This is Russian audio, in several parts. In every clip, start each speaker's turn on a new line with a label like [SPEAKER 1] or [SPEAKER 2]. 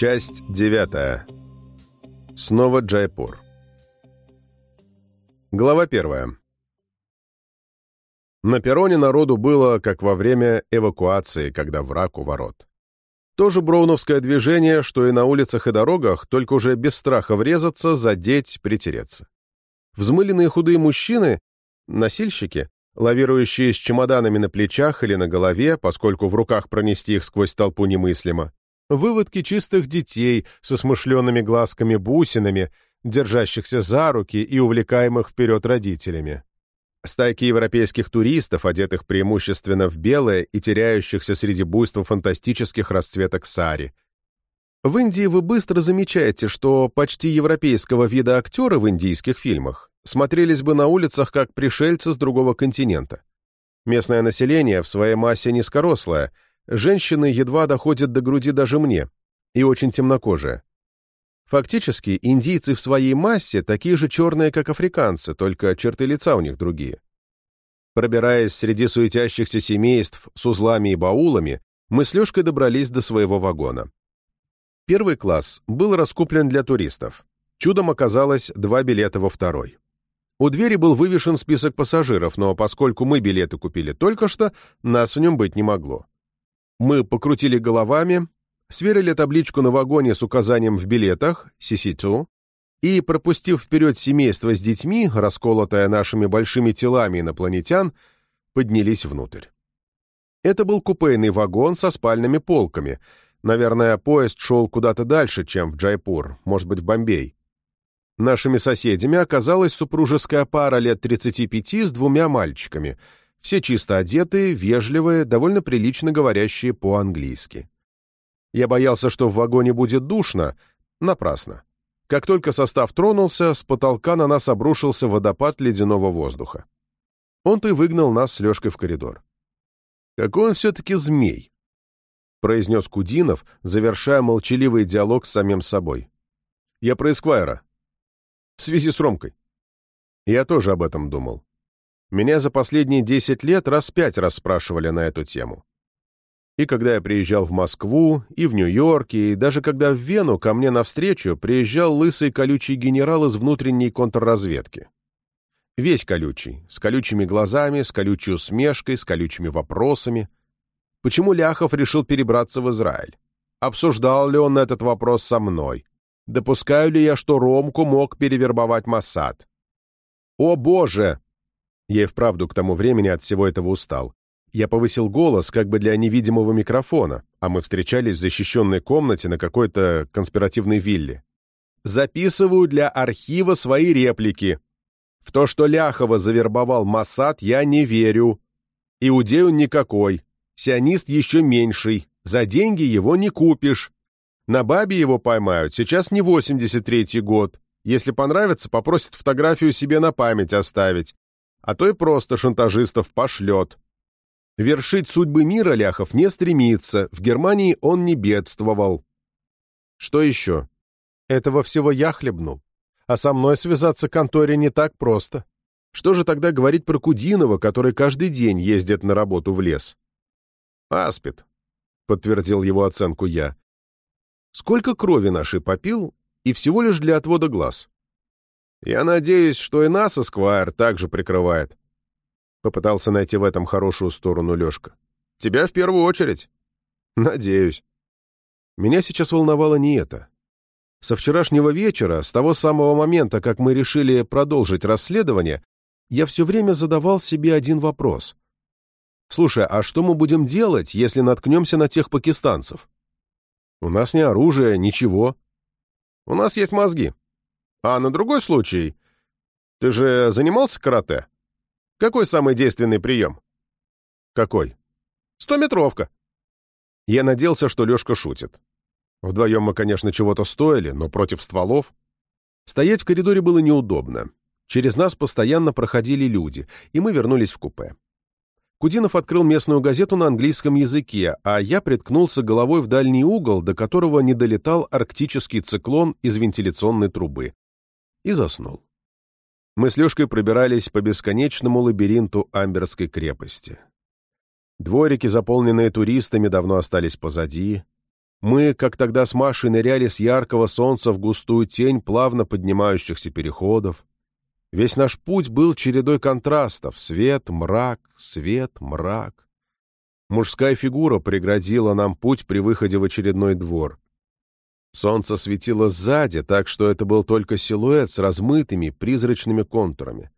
[SPEAKER 1] Часть девятая. Снова Джайпур. Глава первая. На перроне народу было, как во время эвакуации, когда враг у ворот. Тоже броуновское движение, что и на улицах и дорогах, только уже без страха врезаться, задеть, притереться. Взмыленные худые мужчины, носильщики, лавирующие с чемоданами на плечах или на голове, поскольку в руках пронести их сквозь толпу немыслимо, выводки чистых детей со смышленными глазками-бусинами, держащихся за руки и увлекаемых вперед родителями. Стайки европейских туристов, одетых преимущественно в белое и теряющихся среди буйства фантастических расцветок сари. В Индии вы быстро замечаете, что почти европейского вида актеры в индийских фильмах смотрелись бы на улицах как пришельцы с другого континента. Местное население в своей массе низкорослое, женщины едва доходят до груди даже мне, и очень темнокожие. Фактически, индийцы в своей массе такие же черные, как африканцы, только черты лица у них другие. Пробираясь среди суетящихся семейств с узлами и баулами, мы с Лешкой добрались до своего вагона. Первый класс был раскуплен для туристов. Чудом оказалось два билета во второй. У двери был вывешен список пассажиров, но поскольку мы билеты купили только что, нас в нем быть не могло. Мы покрутили головами, сверили табличку на вагоне с указанием в билетах «Сиситу» и, пропустив вперед семейство с детьми, расколотое нашими большими телами инопланетян, поднялись внутрь. Это был купейный вагон со спальными полками. Наверное, поезд шел куда-то дальше, чем в Джайпур, может быть, в Бомбей. Нашими соседями оказалась супружеская пара лет 35 с двумя мальчиками, все чисто одетые, вежливые, довольно прилично говорящие по-английски. Я боялся, что в вагоне будет душно. Напрасно. Как только состав тронулся, с потолка на нас обрушился водопад ледяного воздуха. Он-то и выгнал нас с Лешкой в коридор. «Какой он все-таки змей!» — произнес Кудинов, завершая молчаливый диалог с самим собой. «Я про Эсквайра. В связи с Ромкой». Я тоже об этом думал. Меня за последние десять лет раз пять расспрашивали на эту тему. И когда я приезжал в Москву, и в Нью-Йорк, и даже когда в Вену ко мне навстречу приезжал лысый колючий генерал из внутренней контрразведки. Весь колючий, с колючими глазами, с колючей усмешкой, с колючими вопросами. Почему Ляхов решил перебраться в Израиль? Обсуждал ли он этот вопрос со мной? Допускаю ли я, что Ромку мог перевербовать Моссад? О, Боже! Я и вправду к тому времени от всего этого устал. Я повысил голос как бы для невидимого микрофона, а мы встречались в защищенной комнате на какой-то конспиративной вилле. «Записываю для архива свои реплики. В то, что Ляхова завербовал Масад, я не верю. Иудей он никакой. Сионист еще меньший. За деньги его не купишь. На бабе его поймают. Сейчас не 83-й год. Если понравится, попросит фотографию себе на память оставить. А то и просто шантажистов пошлет. Вершить судьбы мира Ляхов не стремится, в Германии он не бедствовал. Что еще? Этого всего я хлебнул. А со мной связаться конторе не так просто. Что же тогда говорить про Кудинова, который каждый день ездит на работу в лес? Аспид, подтвердил его оценку я. Сколько крови нашей попил, и всего лишь для отвода глаз. Я надеюсь, что и нас Эсквайр также прикрывает. Попытался найти в этом хорошую сторону Лешка. «Тебя в первую очередь». «Надеюсь». Меня сейчас волновало не это. Со вчерашнего вечера, с того самого момента, как мы решили продолжить расследование, я все время задавал себе один вопрос. «Слушай, а что мы будем делать, если наткнемся на тех пакистанцев?» «У нас не оружие, ничего. У нас есть мозги. А на другой случай... Ты же занимался карате?» Какой самый действенный прием? Какой? Стометровка. Я надеялся, что Лешка шутит. Вдвоем мы, конечно, чего-то стоили, но против стволов. Стоять в коридоре было неудобно. Через нас постоянно проходили люди, и мы вернулись в купе. Кудинов открыл местную газету на английском языке, а я приткнулся головой в дальний угол, до которого не долетал арктический циклон из вентиляционной трубы, и заснул мы с Лешкой пробирались по бесконечному лабиринту Амберской крепости. Дворики, заполненные туристами, давно остались позади. Мы, как тогда с Машей, ныряли с яркого солнца в густую тень плавно поднимающихся переходов. Весь наш путь был чередой контрастов — свет, мрак, свет, мрак. Мужская фигура преградила нам путь при выходе в очередной двор. Солнце светило сзади, так что это был только силуэт с размытыми, призрачными контурами.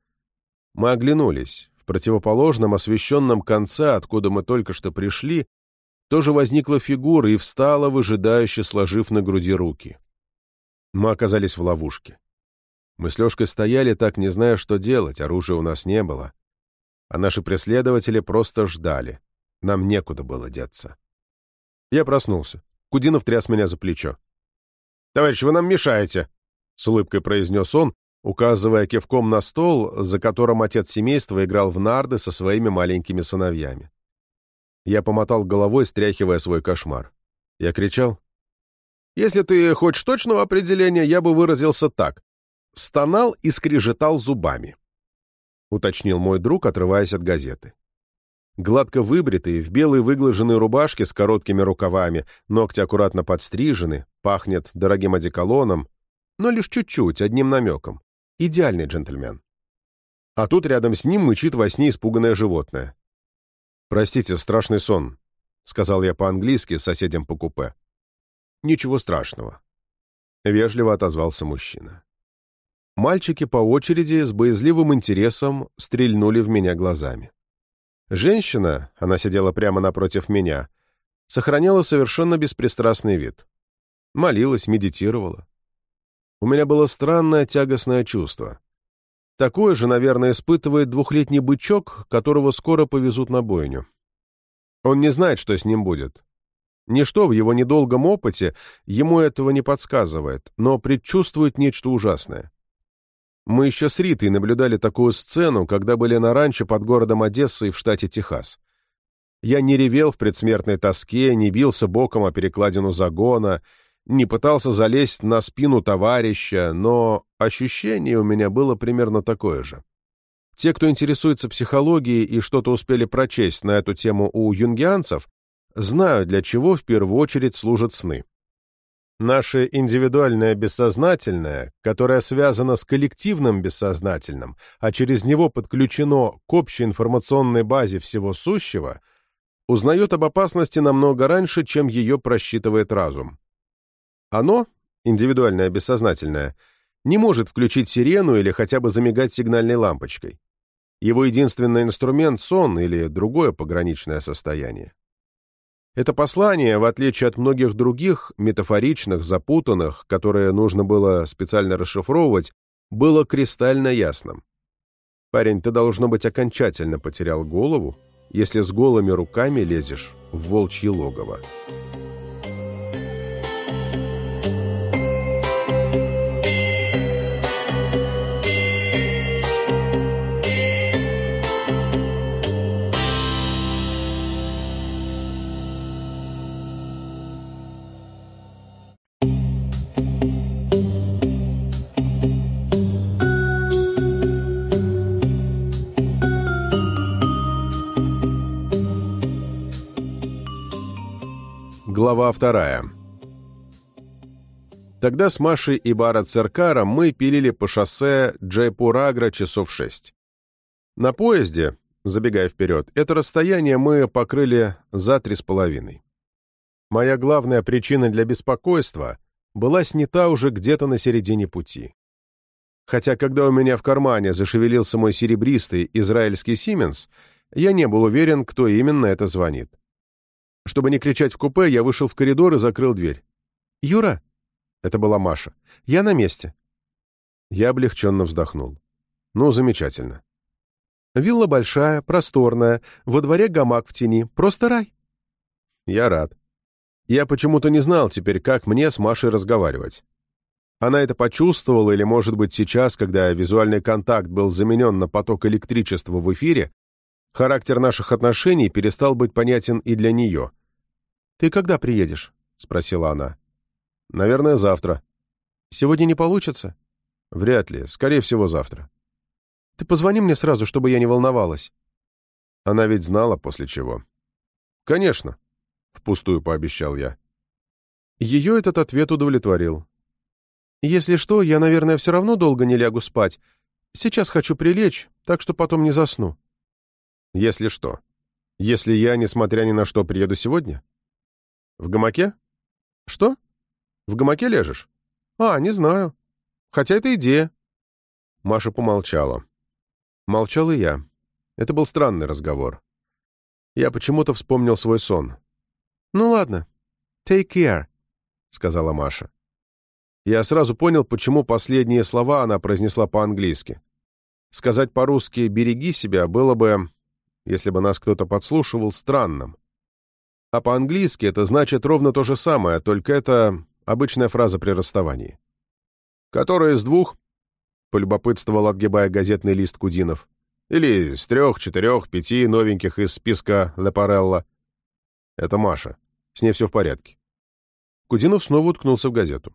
[SPEAKER 1] Мы оглянулись. В противоположном освещенном конце, откуда мы только что пришли, тоже возникла фигура и встала, выжидающе сложив на груди руки. Мы оказались в ловушке. Мы с Лешкой стояли так, не зная, что делать, оружия у нас не было. А наши преследователи просто ждали. Нам некуда было деться. Я проснулся. Кудинов тряс меня за плечо. «Товарищ, вы нам мешаете!» — с улыбкой произнес он, указывая кивком на стол, за которым отец семейства играл в нарды со своими маленькими сыновьями. Я помотал головой, стряхивая свой кошмар. Я кричал. «Если ты хочешь точного определения, я бы выразился так. Стонал и скрежетал зубами», — уточнил мой друг, отрываясь от газеты. Гладко выбритый, в белой выглаженной рубашке с короткими рукавами, ногти аккуратно подстрижены, пахнет дорогим одеколоном, но лишь чуть-чуть, одним намеком. Идеальный джентльмен. А тут рядом с ним мычит во сне испуганное животное. «Простите, страшный сон», — сказал я по-английски соседям по купе. «Ничего страшного», — вежливо отозвался мужчина. Мальчики по очереди с боязливым интересом стрельнули в меня глазами. Женщина, она сидела прямо напротив меня, сохраняла совершенно беспристрастный вид. Молилась, медитировала. У меня было странное тягостное чувство. Такое же, наверное, испытывает двухлетний бычок, которого скоро повезут на бойню. Он не знает, что с ним будет. Ничто в его недолгом опыте ему этого не подсказывает, но предчувствует нечто ужасное. Мы еще с Ритой наблюдали такую сцену, когда были на ранчо под городом Одессой в штате Техас. Я не ревел в предсмертной тоске, не бился боком о перекладину загона, не пытался залезть на спину товарища, но ощущение у меня было примерно такое же. Те, кто интересуется психологией и что-то успели прочесть на эту тему у юнгианцев, знают, для чего в первую очередь служат сны. Наше индивидуальное бессознательное, которое связано с коллективным бессознательным, а через него подключено к общей информационной базе всего сущего, узнает об опасности намного раньше, чем ее просчитывает разум. Оно, индивидуальное бессознательное, не может включить сирену или хотя бы замигать сигнальной лампочкой. Его единственный инструмент — сон или другое пограничное состояние. Это послание, в отличие от многих других, метафоричных, запутанных, которые нужно было специально расшифровывать, было кристально ясным. «Парень, ты, должно быть, окончательно потерял голову, если с голыми руками лезешь в волчье логово». Глава вторая. Тогда с Машей и Бара Церкара мы пилили по шоссе Джайпурагра часов шесть. На поезде, забегая вперед, это расстояние мы покрыли за три с половиной. Моя главная причина для беспокойства была снята уже где-то на середине пути. Хотя, когда у меня в кармане зашевелился мой серебристый израильский Сименс, я не был уверен, кто именно это звонит. Чтобы не кричать в купе, я вышел в коридор и закрыл дверь. «Юра!» — это была Маша. «Я на месте». Я облегченно вздохнул. «Ну, замечательно». «Вилла большая, просторная, во дворе гамак в тени. Просто рай». «Я рад. Я почему-то не знал теперь, как мне с Машей разговаривать. Она это почувствовала, или, может быть, сейчас, когда визуальный контакт был заменен на поток электричества в эфире, Характер наших отношений перестал быть понятен и для нее. «Ты когда приедешь?» — спросила она. «Наверное, завтра». «Сегодня не получится?» «Вряд ли. Скорее всего, завтра». «Ты позвони мне сразу, чтобы я не волновалась». Она ведь знала, после чего. «Конечно», — впустую пообещал я. Ее этот ответ удовлетворил. «Если что, я, наверное, все равно долго не лягу спать. Сейчас хочу прилечь, так что потом не засну». «Если что? Если я, несмотря ни на что, приеду сегодня?» «В гамаке?» «Что? В гамаке лежишь?» «А, не знаю. Хотя это идея». Маша помолчала. Молчал и я. Это был странный разговор. Я почему-то вспомнил свой сон. «Ну ладно. Take care», — сказала Маша. Я сразу понял, почему последние слова она произнесла по-английски. Сказать по-русски «береги себя» было бы, если бы нас кто-то подслушивал, странным. А по-английски это значит ровно то же самое, только это обычная фраза при расставании. «Которая из двух?» — полюбопытствовал, отгибая газетный лист Кудинов. «Или с трех, четырех, пяти новеньких из списка Лепарелла?» «Это Маша. С ней все в порядке». Кудинов снова уткнулся в газету.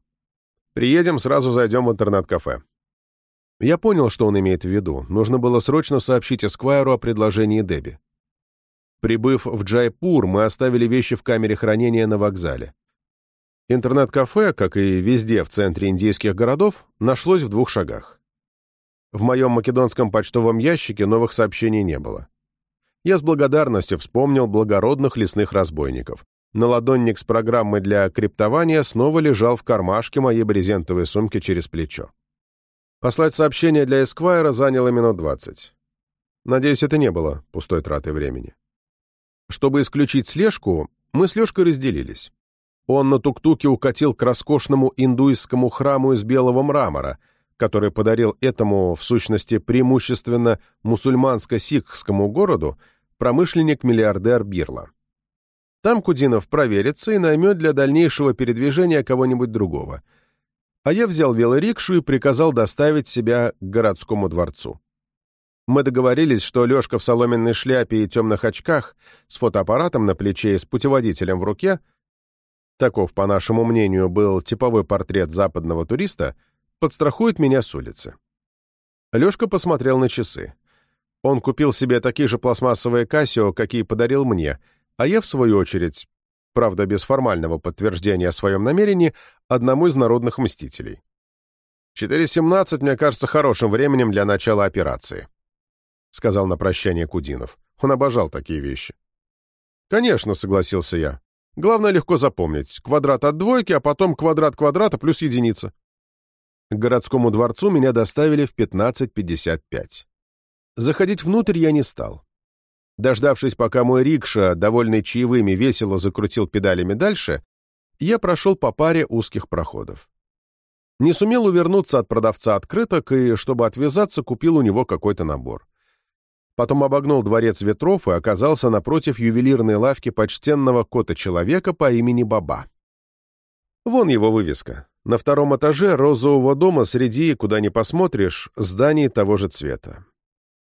[SPEAKER 1] «Приедем, сразу зайдем в интернет-кафе». Я понял, что он имеет в виду. Нужно было срочно сообщить Эсквайру о предложении Дебби. Прибыв в Джайпур, мы оставили вещи в камере хранения на вокзале. Интернет-кафе, как и везде в центре индийских городов, нашлось в двух шагах. В моем македонском почтовом ящике новых сообщений не было. Я с благодарностью вспомнил благородных лесных разбойников. Наладонник с программой для криптования снова лежал в кармашке моей брезентовой сумки через плечо. Послать сообщение для Эсквайра заняло минут двадцать. Надеюсь, это не было пустой тратой времени. Чтобы исключить слежку, мы с Лешкой разделились. Он на тук-туке укатил к роскошному индуистскому храму из белого мрамора, который подарил этому, в сущности, преимущественно мусульманско-сикхскому городу промышленник-миллиардер Бирла. Там Кудинов проверится и наймет для дальнейшего передвижения кого-нибудь другого. А я взял велорикшу и приказал доставить себя к городскому дворцу. Мы договорились, что Лешка в соломенной шляпе и темных очках, с фотоаппаратом на плече и с путеводителем в руке — таков, по нашему мнению, был типовой портрет западного туриста, подстрахует меня с улицы. Лешка посмотрел на часы. Он купил себе такие же пластмассовые Кассио, какие подарил мне, а я, в свою очередь, правда, без формального подтверждения о своем намерении, одному из народных мстителей. 4.17 мне кажется хорошим временем для начала операции, — сказал на прощание Кудинов. Он обожал такие вещи. «Конечно», — согласился я. Главное легко запомнить. Квадрат от двойки, а потом квадрат квадрата плюс единица. К городскому дворцу меня доставили в 15.55. Заходить внутрь я не стал. Дождавшись, пока мой рикша, довольный чаевыми, весело закрутил педалями дальше, я прошел по паре узких проходов. Не сумел увернуться от продавца открыток и, чтобы отвязаться, купил у него какой-то набор потом обогнул дворец ветров и оказался напротив ювелирной лавки почтенного кота-человека по имени Баба. Вон его вывеска. На втором этаже розового дома среди, куда ни посмотришь, зданий того же цвета.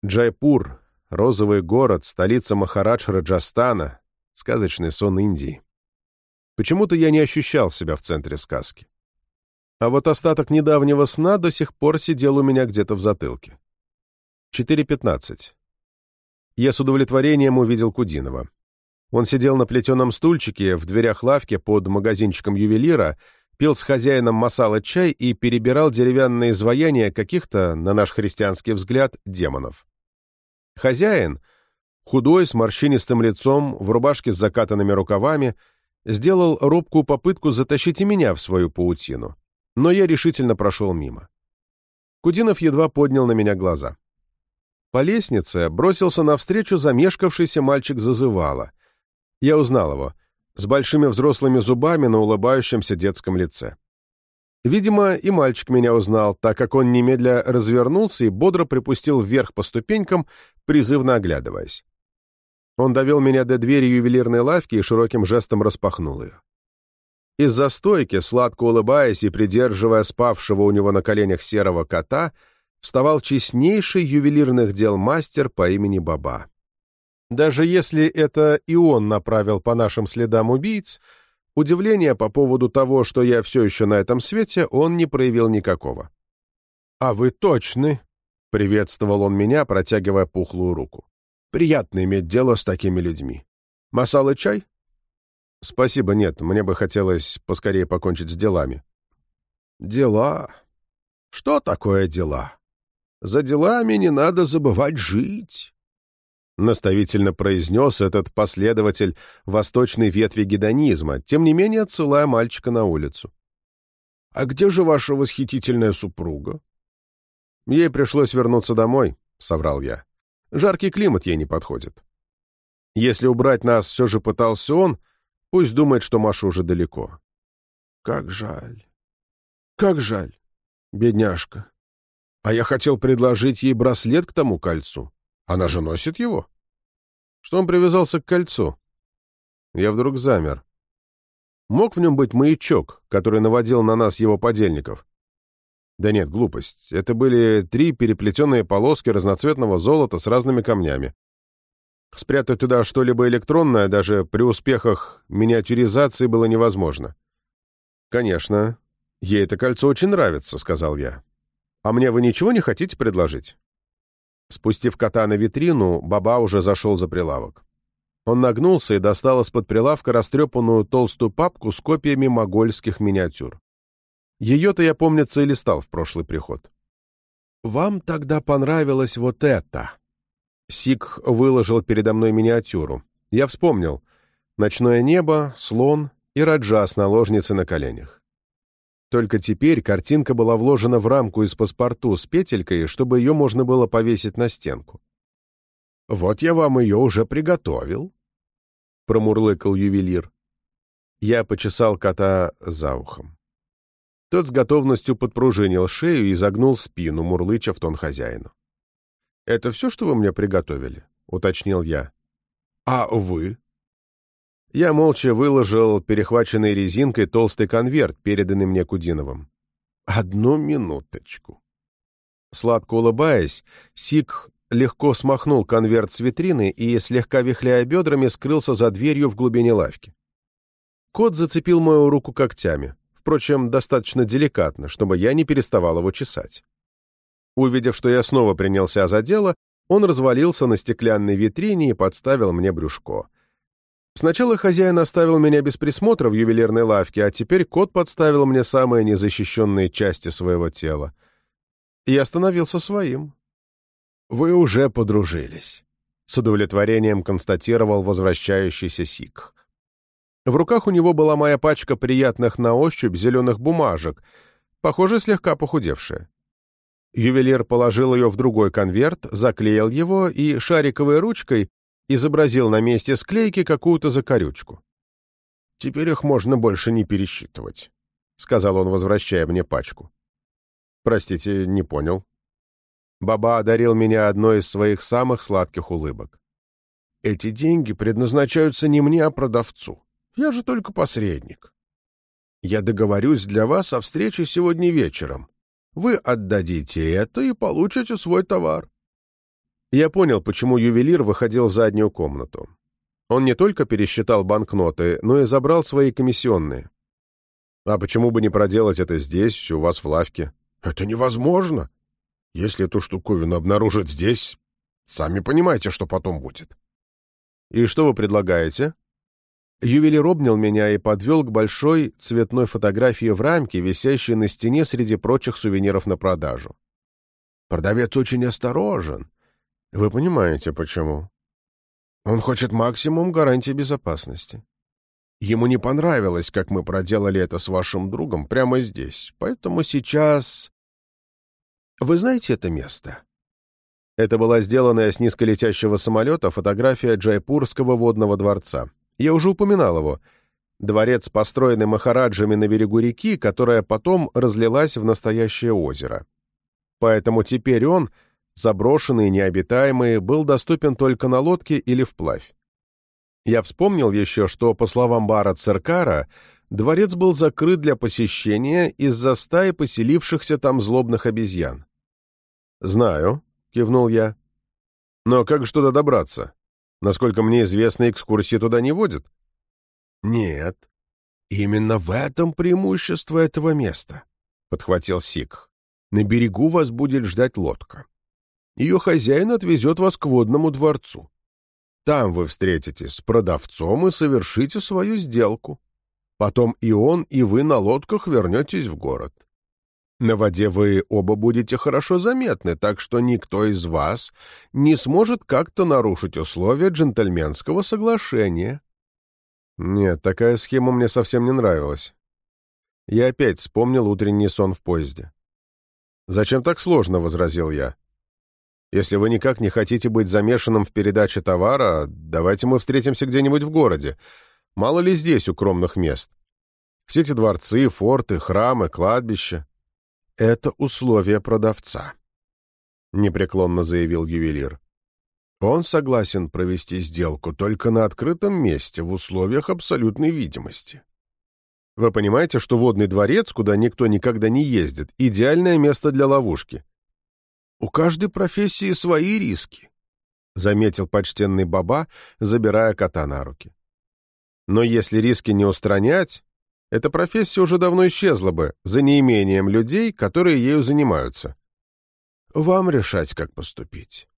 [SPEAKER 1] Джайпур, розовый город, столица Махарадж Раджастана, сказочный сон Индии. Почему-то я не ощущал себя в центре сказки. А вот остаток недавнего сна до сих пор сидел у меня где-то в затылке. 4.15 я с удовлетворением увидел Кудинова. Он сидел на плетеном стульчике в дверях лавки под магазинчиком ювелира, пил с хозяином масала чай и перебирал деревянные изваяния каких-то, на наш христианский взгляд, демонов. Хозяин, худой, с морщинистым лицом, в рубашке с закатанными рукавами, сделал робкую попытку затащить и меня в свою паутину, но я решительно прошел мимо. Кудинов едва поднял на меня глаза. По лестнице бросился навстречу замешкавшийся мальчик зазывала. Я узнал его, с большими взрослыми зубами на улыбающемся детском лице. Видимо, и мальчик меня узнал, так как он немедля развернулся и бодро припустил вверх по ступенькам, призывно оглядываясь. Он довел меня до двери ювелирной лавки и широким жестом распахнул ее. Из-за стойки, сладко улыбаясь и придерживая спавшего у него на коленях серого кота, вставал честнейший ювелирных дел мастер по имени Баба. Даже если это и он направил по нашим следам убийц, удивления по поводу того, что я все еще на этом свете, он не проявил никакого. «А вы точны!» — приветствовал он меня, протягивая пухлую руку. «Приятно иметь дело с такими людьми. Масала чай?» «Спасибо, нет, мне бы хотелось поскорее покончить с делами».
[SPEAKER 2] «Дела? Что такое дела? За делами не надо забывать жить».
[SPEAKER 1] Наставительно произнес этот последователь восточной ветви гедонизма, тем не менее отсылая мальчика на улицу.
[SPEAKER 2] «А где же ваша восхитительная супруга?»
[SPEAKER 1] «Ей пришлось вернуться домой», — соврал я. «Жаркий климат ей не подходит. Если убрать нас все же пытался он, пусть думает, что Маша уже далеко».
[SPEAKER 2] «Как жаль. Как жаль, бедняжка. А я хотел предложить ей браслет к тому кольцу. Она же носит его».
[SPEAKER 1] Что он привязался к кольцу? Я вдруг замер. Мог в нем быть маячок, который наводил на нас его подельников? Да нет, глупость. Это были три переплетенные полоски разноцветного золота с разными камнями. Спрятать туда что-либо электронное даже при успехах миниатюризации было невозможно. «Конечно, ей это кольцо очень нравится», — сказал я. «А мне вы ничего не хотите предложить?» Спустив кота на витрину, Баба уже зашел за прилавок. Он нагнулся и достал из-под прилавка растрепанную толстую папку с копиями могольских миниатюр. Ее-то я, помнится, и листал в прошлый приход.
[SPEAKER 2] «Вам тогда понравилось вот это!»
[SPEAKER 1] Сик выложил передо мной миниатюру. Я вспомнил. Ночное небо, слон и раджа с наложницей на коленях. Только теперь картинка была вложена в рамку из паспорту с петелькой, чтобы ее можно было повесить на стенку.
[SPEAKER 2] «Вот я вам ее уже приготовил», — промурлыкал ювелир.
[SPEAKER 1] Я почесал кота за ухом. Тот с готовностью подпружинил шею и загнул спину, мурлыча в тон хозяину. «Это все, что вы мне приготовили?» — уточнил я.
[SPEAKER 2] «А вы?»
[SPEAKER 1] Я молча выложил перехваченной резинкой толстый конверт, переданный мне Кудиновым.
[SPEAKER 2] «Одну минуточку».
[SPEAKER 1] Сладко улыбаясь, Сик легко смахнул конверт с витрины и, слегка вихляя бедрами, скрылся за дверью в глубине лавки. Кот зацепил мою руку когтями, впрочем, достаточно деликатно, чтобы я не переставал его чесать. Увидев, что я снова принялся за дело, он развалился на стеклянной витрине и подставил мне брюшко. Сначала хозяин оставил меня без присмотра в ювелирной лавке, а теперь кот подставил мне самые незащищенные части своего тела. И остановился своим.
[SPEAKER 2] «Вы уже подружились», —
[SPEAKER 1] с удовлетворением констатировал возвращающийся Сик. В руках у него была моя пачка приятных на ощупь зеленых бумажек, похоже, слегка похудевшая. Ювелир положил ее в другой конверт, заклеил его и шариковой ручкой изобразил на месте склейки какую-то закорючку. «Теперь их можно больше не пересчитывать», — сказал он, возвращая мне пачку. «Простите, не понял», Баба одарил меня одной из своих самых сладких улыбок.
[SPEAKER 2] «Эти деньги предназначаются не мне, а продавцу. Я же только посредник. Я договорюсь для вас о встрече сегодня вечером. Вы отдадите это и получите свой товар».
[SPEAKER 1] Я понял, почему ювелир выходил в заднюю комнату. Он не только пересчитал банкноты, но и забрал свои комиссионные. А почему бы не проделать это здесь, у вас в лавке?
[SPEAKER 2] «Это невозможно!» Если эту штуковину обнаружат здесь, сами понимаете, что потом будет.
[SPEAKER 1] И что вы предлагаете? Ювелир обнял меня и подвел к большой цветной фотографии в рамке, висящей на стене среди прочих сувениров на продажу.
[SPEAKER 2] Продавец очень осторожен.
[SPEAKER 1] Вы понимаете, почему?
[SPEAKER 2] Он хочет максимум гарантии безопасности. Ему не понравилось, как мы проделали это с вашим другом прямо здесь, поэтому сейчас вы знаете это место?»
[SPEAKER 1] Это была сделанная с низколетящего самолета фотография Джайпурского водного дворца. Я уже упоминал его. Дворец, построенный махараджами на берегу реки, которая потом разлилась в настоящее озеро. Поэтому теперь он, заброшенный необитаемый, был доступен только на лодке или вплавь. Я вспомнил еще, что, по словам Бара Церкара, дворец был закрыт для посещения из-за стаи поселившихся там злобных обезьян. «Знаю», — кивнул я. «Но как же туда добраться? Насколько мне известно, экскурсии туда не водят».
[SPEAKER 2] «Нет, именно в этом преимущество этого места», — подхватил Сик. «На берегу вас будет ждать лодка. Ее хозяин отвезет вас к водному дворцу. Там вы встретитесь с продавцом и совершите свою сделку. Потом и он, и вы на лодках вернетесь в город. На воде вы оба будете хорошо заметны, так что никто из вас не сможет как-то нарушить условия джентльменского соглашения.
[SPEAKER 1] Нет, такая схема мне совсем не нравилась. Я опять вспомнил утренний сон в поезде. «Зачем так сложно?» — возразил я. «Если вы никак не хотите быть замешанным в передаче товара, давайте мы встретимся где-нибудь в городе. Мало ли здесь укромных мест? Все эти дворцы, форты, храмы, кладбища.
[SPEAKER 2] Это условия продавца, — непреклонно заявил ювелир. Он согласен провести сделку только на открытом месте, в условиях абсолютной видимости.
[SPEAKER 1] Вы понимаете, что водный дворец, куда никто никогда не ездит, идеальное место для ловушки?
[SPEAKER 2] У каждой профессии свои риски, — заметил почтенный баба, забирая кота на руки.
[SPEAKER 1] Но если риски не устранять, эта профессия уже давно исчезла бы, за неимением людей, которые ею занимаются.
[SPEAKER 2] Вам решать, как поступить.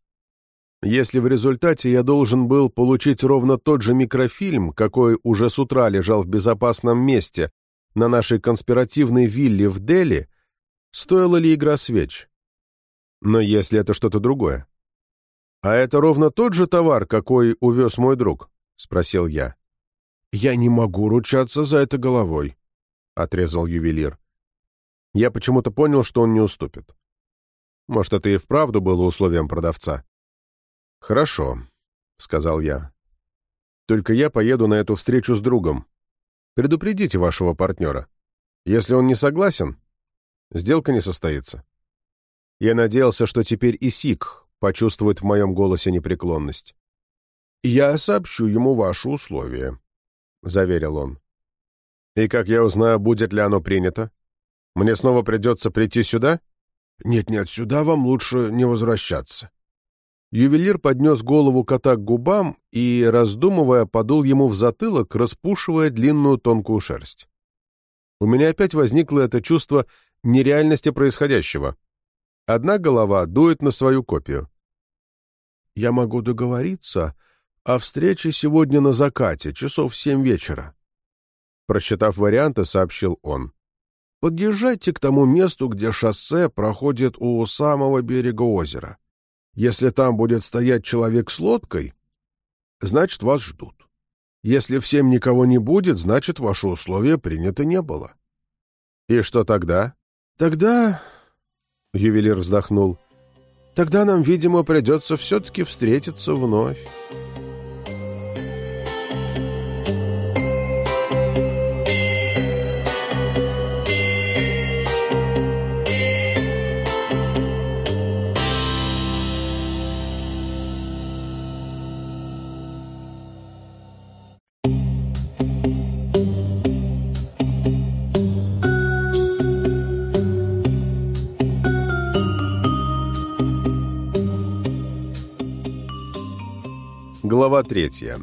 [SPEAKER 1] Если в результате я должен был получить ровно тот же микрофильм, какой уже с утра лежал в безопасном месте на нашей конспиративной вилле в Дели, стоила ли игра свеч? Но если это что-то другое? А это ровно тот же товар, какой увез мой друг? — спросил я.
[SPEAKER 2] «Я не могу ручаться за это головой», — отрезал ювелир.
[SPEAKER 1] Я почему-то понял, что он не уступит. Может, это и вправду было условием продавца. «Хорошо», — сказал я. «Только я поеду на эту встречу с другом. Предупредите вашего партнера. Если он не согласен, сделка не состоится». Я надеялся, что теперь и Сик почувствует в моем голосе непреклонность.
[SPEAKER 2] «Я сообщу ему ваши условия», — заверил он.
[SPEAKER 1] «И как я узнаю, будет ли оно принято? Мне снова придется прийти сюда?»
[SPEAKER 2] «Нет-нет, сюда вам лучше не возвращаться».
[SPEAKER 1] Ювелир поднес голову кота к губам и, раздумывая, подул ему в затылок, распушивая длинную тонкую шерсть. У меня опять возникло это чувство нереальности происходящего. Одна голова дует на свою копию.
[SPEAKER 2] «Я могу договориться о встрече сегодня на закате, часов семь вечера.
[SPEAKER 1] Просчитав варианты, сообщил он.
[SPEAKER 2] Подъезжайте к тому месту, где шоссе проходит у самого берега озера. Если там будет стоять человек с лодкой, значит, вас ждут. Если всем никого не будет, значит, ваше условие принято не было.
[SPEAKER 1] И что тогда?
[SPEAKER 2] Тогда...
[SPEAKER 1] Ювелир вздохнул.
[SPEAKER 2] Тогда нам, видимо, придется все-таки встретиться вновь.
[SPEAKER 1] Глава третья.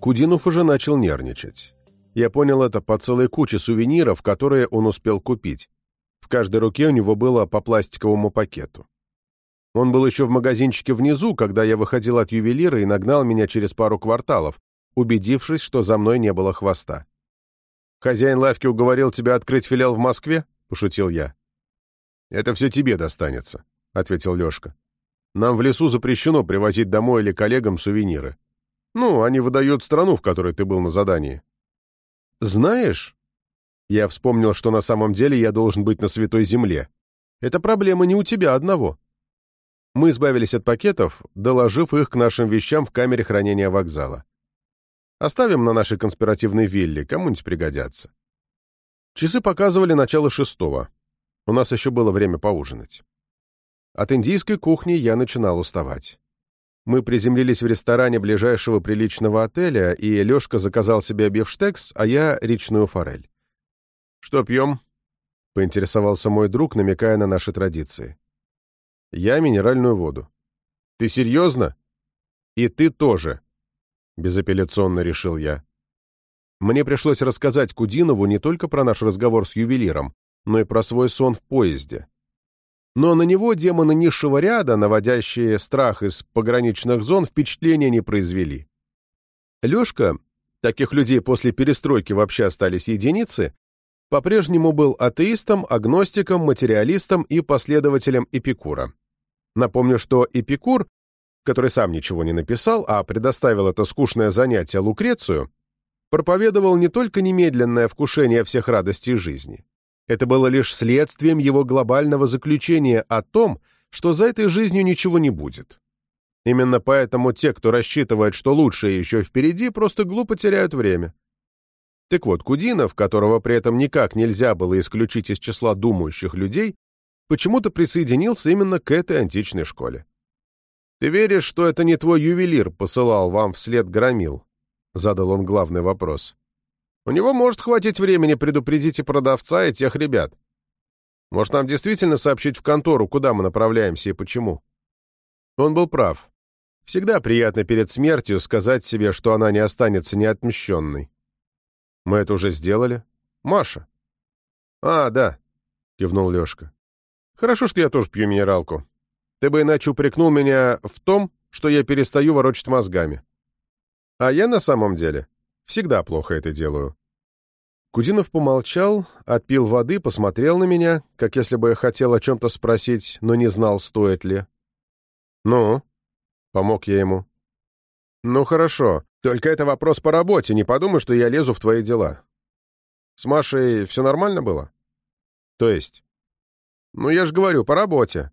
[SPEAKER 1] Кудинов уже начал нервничать. Я понял это по целой куче сувениров, которые он успел купить. В каждой руке у него было по пластиковому пакету. Он был еще в магазинчике внизу, когда я выходил от ювелира и нагнал меня через пару кварталов, убедившись, что за мной не было хвоста. «Хозяин лавки уговорил тебя открыть филиал в Москве?» — пошутил я. «Это все тебе достанется», — ответил Лешка. Нам в лесу запрещено привозить домой или коллегам сувениры. Ну, они выдают страну, в которой ты был на задании. Знаешь, я вспомнил, что на самом деле я должен быть на Святой Земле. Это проблема не у тебя одного. Мы избавились от пакетов, доложив их к нашим вещам в камере хранения вокзала. Оставим на нашей конспиративной вилле, кому-нибудь пригодятся. Часы показывали начало шестого. У нас еще было время поужинать. От индийской кухни я начинал уставать. Мы приземлились в ресторане ближайшего приличного отеля, и Лешка заказал себе бифштекс, а я — речную форель. «Что пьем?» — поинтересовался мой друг, намекая на наши традиции. «Я минеральную воду». «Ты серьезно?» «И ты тоже», — безапелляционно решил я. Мне пришлось рассказать Кудинову не только про наш разговор с ювелиром, но и про свой сон в поезде. Но на него демоны низшего ряда, наводящие страх из пограничных зон, впечатления не произвели. Лешка, таких людей после перестройки вообще остались единицы, по-прежнему был атеистом, агностиком, материалистом и последователем Эпикура. Напомню, что Эпикур, который сам ничего не написал, а предоставил это скучное занятие Лукрецию, проповедовал не только немедленное вкушение всех радостей жизни. Это было лишь следствием его глобального заключения о том, что за этой жизнью ничего не будет. Именно поэтому те, кто рассчитывает, что лучшее еще впереди, просто глупо теряют время. Так вот, Кудинов, которого при этом никак нельзя было исключить из числа думающих людей, почему-то присоединился именно к этой античной школе. «Ты веришь, что это не твой ювелир посылал вам вслед громил?» — задал он главный вопрос. «У него может хватить времени предупредить и продавца, и тех ребят. Может, нам действительно сообщить в контору, куда мы направляемся и почему?» Он был прав. Всегда приятно перед смертью сказать себе, что она не останется неотмщенной. Мы это уже сделали. Маша. А, да, кивнул Лешка. Хорошо, что я тоже пью минералку. Ты бы иначе упрекнул меня в том, что я перестаю ворочать мозгами. А я на самом деле всегда плохо это делаю. Кудинов помолчал, отпил воды, посмотрел на меня, как если бы я хотел о чем-то спросить, но не знал, стоит ли. «Ну?» — помог я ему. «Ну хорошо. Только это вопрос по работе, не подумай, что я лезу в твои дела. С Машей все нормально было? То есть? Ну, я же говорю, по работе.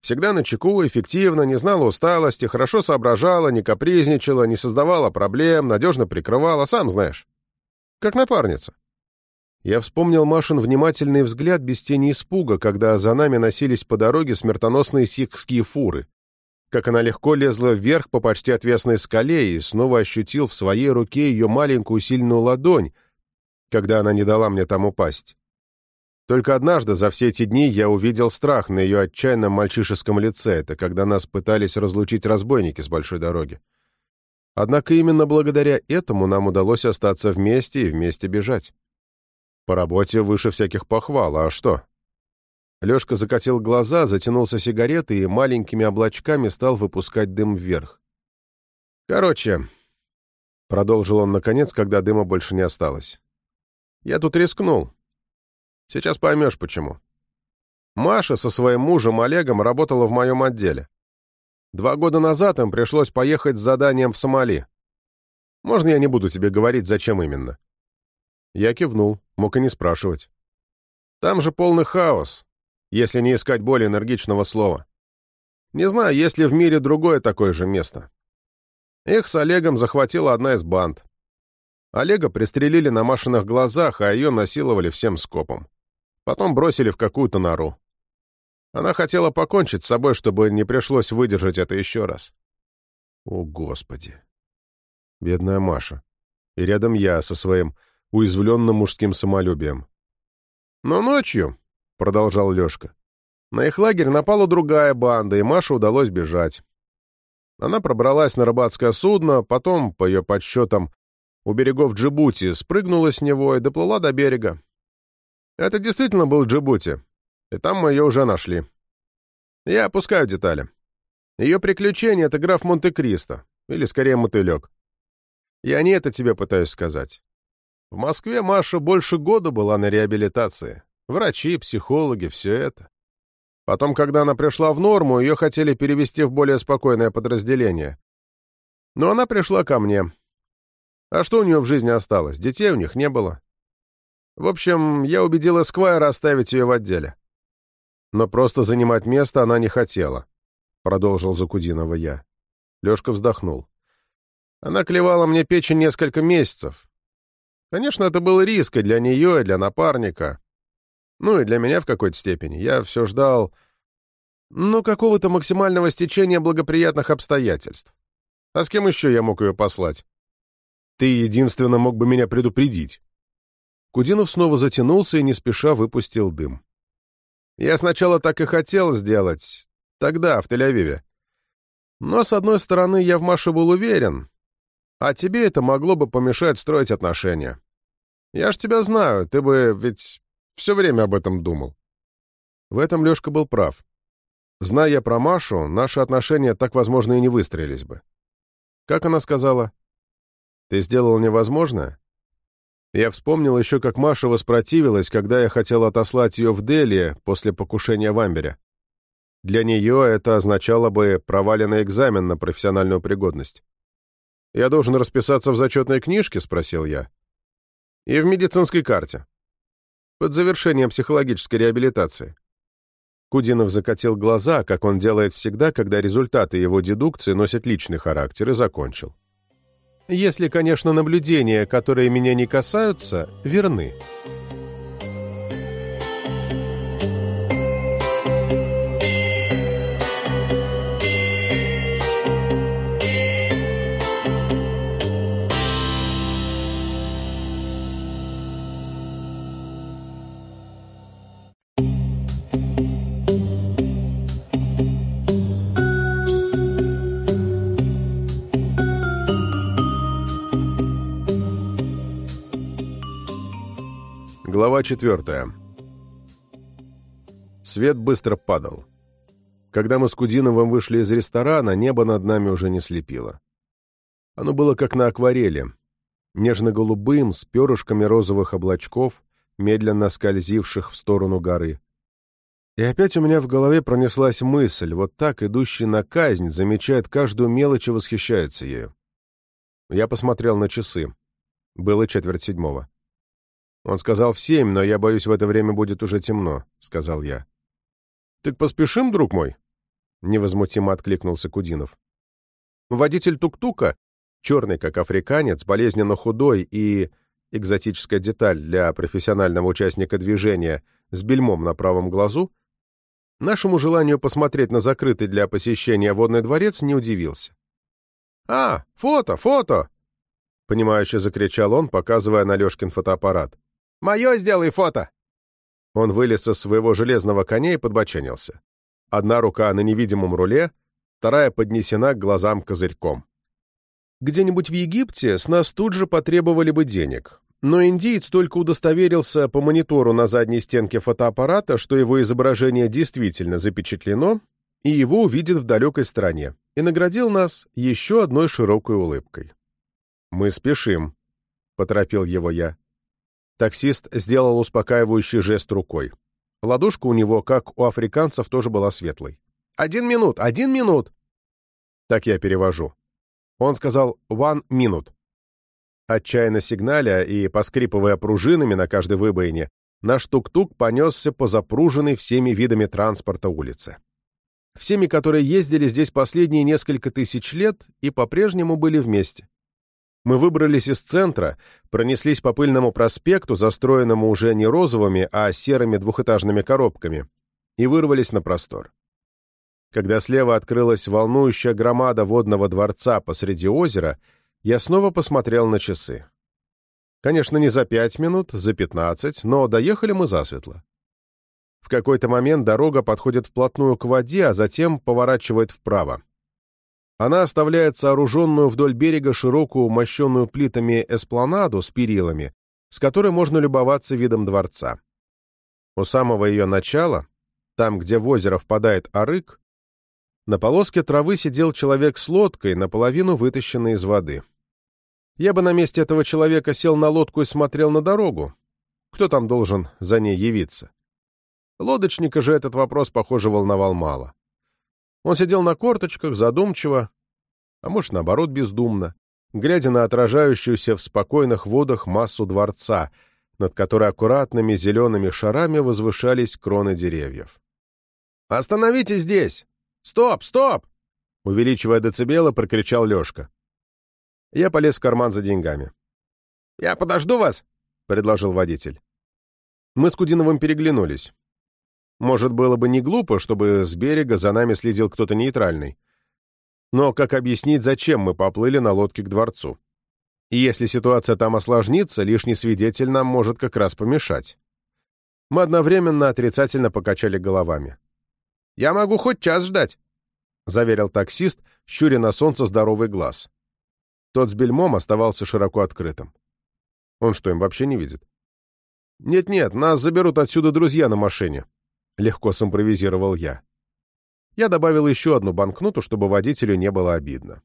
[SPEAKER 1] Всегда на чеку, эффективно, не знала усталости, хорошо соображала, не капризничала, не создавала проблем, надежно прикрывала, сам знаешь. Как напарница. Я вспомнил Машин внимательный взгляд без тени испуга, когда за нами носились по дороге смертоносные сикхские фуры как она легко лезла вверх по почти отвесной скале и снова ощутил в своей руке ее маленькую сильную ладонь, когда она не дала мне там упасть. Только однажды за все эти дни я увидел страх на ее отчаянном мальчишеском лице, это когда нас пытались разлучить разбойники с большой дороги. Однако именно благодаря этому нам удалось остаться вместе и вместе бежать. По работе выше всяких похвал, а что? Лёшка закатил глаза, затянулся сигаретой и маленькими облачками стал выпускать дым вверх. «Короче», — продолжил он наконец, когда дыма больше не осталось, — «я тут рискнул. Сейчас поймешь, почему. Маша со своим мужем Олегом работала в моем отделе. Два года назад им пришлось поехать с заданием в Сомали. Можно я не буду тебе говорить, зачем именно?» Я кивнул, мог и не спрашивать. «Там же полный хаос, если не искать более энергичного слова. Не знаю, есть ли в мире другое такое же место. Их с Олегом захватила одна из банд. Олега пристрелили на Машиных глазах, а ее насиловали всем скопом. Потом бросили в какую-то нору. Она хотела покончить с собой, чтобы не пришлось выдержать это еще раз. О, Господи! Бедная Маша. И рядом я со своим уязвленным мужским самолюбием. Но ночью, — продолжал Лешка. На их лагерь напала другая банда, и Маше удалось бежать. Она пробралась на рыбацкое судно, потом, по ее подсчетам, у берегов Джибути, спрыгнула с него и доплыла до берега. Это действительно был Джибути, и там мы ее уже нашли. Я опускаю детали. Ее приключение — это граф Монте-Кристо, или скорее мотылек. Я не это тебе пытаюсь сказать. В Москве Маша больше года была на реабилитации. Врачи, психологи, все это. Потом, когда она пришла в норму, ее хотели перевести в более спокойное подразделение. Но она пришла ко мне. А что у нее в жизни осталось? Детей у них не было. В общем, я убедил Эсквайра оставить ее в отделе. Но просто занимать место она не хотела, — продолжил Закудинова я. Лешка вздохнул. Она клевала мне печень несколько месяцев. Конечно, это был риск и для нее, и для напарника. Ну и для меня в какой-то степени. Я все ждал, ну, какого-то максимального стечения благоприятных обстоятельств. А с кем еще я мог ее послать? Ты единственно мог бы меня предупредить. Кудинов снова затянулся и не спеша выпустил дым. Я сначала так и хотел сделать. Тогда, в Тель-Авиве. Но, с одной стороны, я в Маше был уверен, а тебе это могло бы помешать строить отношения. Я ж тебя знаю, ты бы ведь все время об этом думал. В этом Лешка был прав. Зная про Машу, наши отношения так, возможно, и не выстроились бы. Как она сказала? Ты сделал невозможное? Я вспомнил еще, как Маша воспротивилась, когда я хотел отослать ее в Дели после покушения в Амбере. Для нее это означало бы проваленный экзамен на профессиональную пригодность. «Я должен расписаться в зачетной книжке?» — спросил я. «И в медицинской карте. Под завершением психологической реабилитации». Кудинов закатил глаза, как он делает всегда, когда результаты его дедукции носят личный характер, и закончил. «Если, конечно, наблюдения, которые меня не касаются, верны». Глава четвертая. Свет быстро падал. Когда мы с Кудиновым вышли из ресторана, небо над нами уже не слепило. Оно было как на акварели, нежно-голубым, с перышками розовых облачков, медленно скользивших в сторону горы. И опять у меня в голове пронеслась мысль, вот так идущий на казнь замечает каждую мелочь и восхищается ею. Я посмотрел на часы. Было четверть седьмого. «Он сказал в семь, но я боюсь, в это время будет уже темно», — сказал я. «Так поспешим, друг мой?» — невозмутимо откликнулся Кудинов. Водитель тук-тука, черный как африканец, болезненно худой и экзотическая деталь для профессионального участника движения с бельмом на правом глазу, нашему желанию посмотреть на закрытый для посещения водный дворец не удивился. «А, фото, фото!» — понимающе закричал он, показывая на Лешкин фотоаппарат. Мое сделай фото!» Он вылез из своего железного коня и подбоченился. Одна рука на невидимом руле, вторая поднесена к глазам козырьком. Где-нибудь в Египте с нас тут же потребовали бы денег, но индиец только удостоверился по монитору на задней стенке фотоаппарата, что его изображение действительно запечатлено, и его увидят в далекой стране, и наградил нас еще одной широкой улыбкой. «Мы спешим», — поторопил его я. Таксист сделал успокаивающий жест рукой. Ладошка у него, как у африканцев, тоже была светлой. «Один минут! Один минут!» Так я перевожу. Он сказал «one minute». Отчаянно сигналя и поскрипывая пружинами на каждой выбоине, наш тук-тук понесся по запруженной всеми видами транспорта улице. Всеми, которые ездили здесь последние несколько тысяч лет и по-прежнему были вместе. Мы выбрались из центра, пронеслись по пыльному проспекту, застроенному уже не розовыми, а серыми двухэтажными коробками, и вырвались на простор. Когда слева открылась волнующая громада водного дворца посреди озера, я снова посмотрел на часы. Конечно, не за пять минут, за пятнадцать, но доехали мы засветло. В какой-то момент дорога подходит вплотную к воде, а затем поворачивает вправо. Она оставляет сооруженную вдоль берега широкую, мощенную плитами эспланаду с перилами, с которой можно любоваться видом дворца. У самого ее начала, там, где в озеро впадает арык, на полоске травы сидел человек с лодкой, наполовину вытащенной из воды. Я бы на месте этого человека сел на лодку и смотрел на дорогу. Кто там должен за ней явиться? Лодочника же этот вопрос, похоже, волновал мало. Он сидел на корточках, задумчиво, а может, наоборот, бездумно, глядя на отражающуюся в спокойных водах массу дворца, над которой аккуратными зелеными шарами возвышались кроны деревьев. «Остановитесь здесь! Стоп, стоп!» Увеличивая децибелы, прокричал Лешка. Я полез в карман за деньгами. «Я подожду вас!» — предложил водитель. Мы с Кудиновым переглянулись. Может, было бы не глупо, чтобы с берега за нами следил кто-то нейтральный. Но как объяснить, зачем мы поплыли на лодке к дворцу? И если ситуация там осложнится, лишний свидетель нам может как раз помешать. Мы одновременно отрицательно покачали головами. «Я могу хоть час ждать», — заверил таксист, щуря на солнце здоровый глаз. Тот с бельмом оставался широко открытым. Он что, им вообще не видит? «Нет-нет, нас заберут отсюда друзья на машине», — легко симпровизировал я. Я добавил еще одну банкноту, чтобы водителю не было обидно.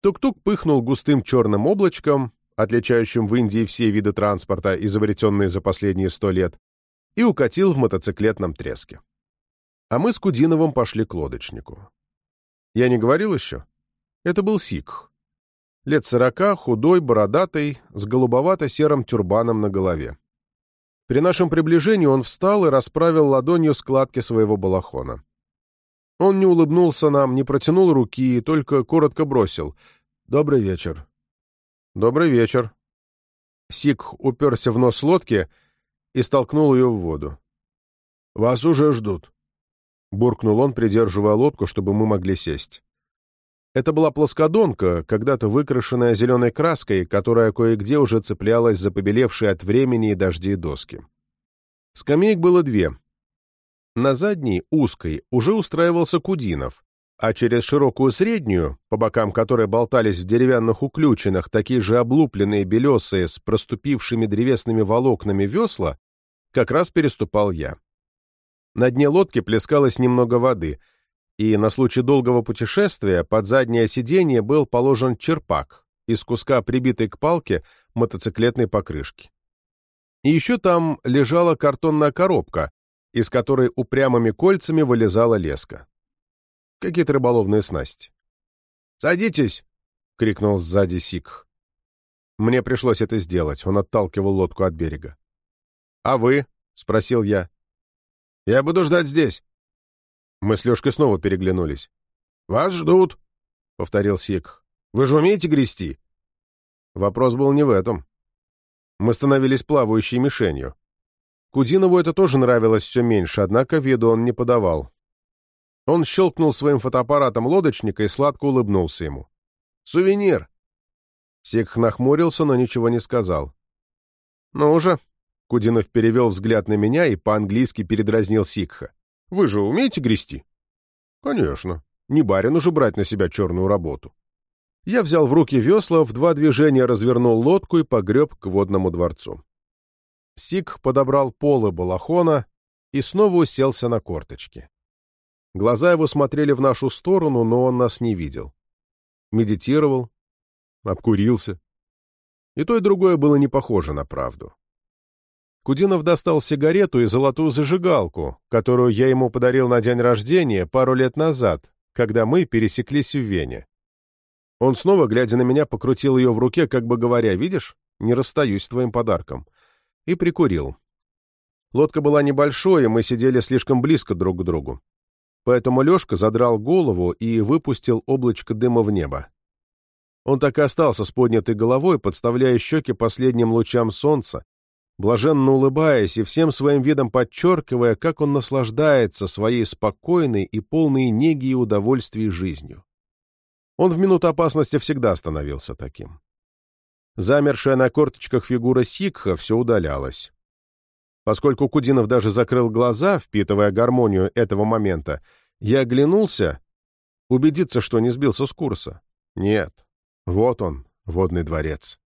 [SPEAKER 1] Тук-тук пыхнул густым черным облачком, отличающим в Индии все виды транспорта, изобретенные за последние сто лет, и укатил в мотоциклетном треске. А мы с Кудиновым пошли к лодочнику. Я не говорил еще? Это был Сикх. Лет сорока, худой, бородатый, с голубовато-серым тюрбаном на голове. При нашем приближении он встал и расправил ладонью складки своего балахона. Он не улыбнулся нам, не протянул руки, только коротко бросил. «Добрый вечер». «Добрый вечер». Сик уперся в нос лодки и столкнул ее в воду. «Вас уже ждут», — буркнул он, придерживая лодку, чтобы мы могли сесть. Это была плоскодонка, когда-то выкрашенная зеленой краской, которая кое-где уже цеплялась за побелевшие от времени и дождей доски. Скамеек было две. На задней, узкой, уже устраивался Кудинов, а через широкую среднюю, по бокам которой болтались в деревянных уключинах такие же облупленные белесые с проступившими древесными волокнами весла, как раз переступал я. На дне лодки плескалось немного воды — и на случай долгого путешествия под заднее сиденье был положен черпак из куска прибитой к палке мотоциклетной покрышки. И еще там лежала картонная коробка, из которой упрямыми кольцами вылезала леска. Какие-то рыболовные снасти. «Садитесь!» — крикнул сзади Сикх. Мне пришлось это сделать, он отталкивал лодку от берега. «А вы?» — спросил я. «Я буду ждать здесь». Мы с Лешкой снова переглянулись. «Вас ждут», — повторил Сик. «Вы же умеете грести?» Вопрос был не в этом. Мы становились плавающей мишенью. Кудинову это тоже нравилось все меньше, однако виду он не подавал. Он щелкнул своим фотоаппаратом лодочника и сладко улыбнулся ему. «Сувенир!» Сикх нахмурился, но ничего не сказал. «Ну уже!» Кудинов перевел взгляд на меня и по-английски передразнил Сикха. Вы же умеете грести? Конечно. Не барин уже брать на себя черную работу. Я взял в руки весла, в два движения развернул лодку и погреб к водному дворцу. Сик подобрал полы балахона и снова уселся на корточки. Глаза его смотрели в нашу сторону, но он нас не видел. Медитировал, обкурился. И то, и другое было не похоже на правду. Кудинов достал сигарету и золотую зажигалку, которую я ему подарил на день рождения пару лет назад, когда мы пересеклись в Вене. Он снова, глядя на меня, покрутил ее в руке, как бы говоря, «Видишь, не расстаюсь с твоим подарком», и прикурил. Лодка была небольшой, и мы сидели слишком близко друг к другу. Поэтому Лешка задрал голову и выпустил облачко дыма в небо. Он так и остался с поднятой головой, подставляя щеки последним лучам солнца, блаженно улыбаясь и всем своим видом подчеркивая, как он наслаждается своей спокойной и полной неги и удовольствий жизнью. Он в минуту опасности всегда становился таким. Замершая на корточках фигура Сикха все удалялась. Поскольку Кудинов даже закрыл глаза, впитывая гармонию этого момента, я оглянулся, убедиться, что не сбился с курса. Нет, вот он, водный дворец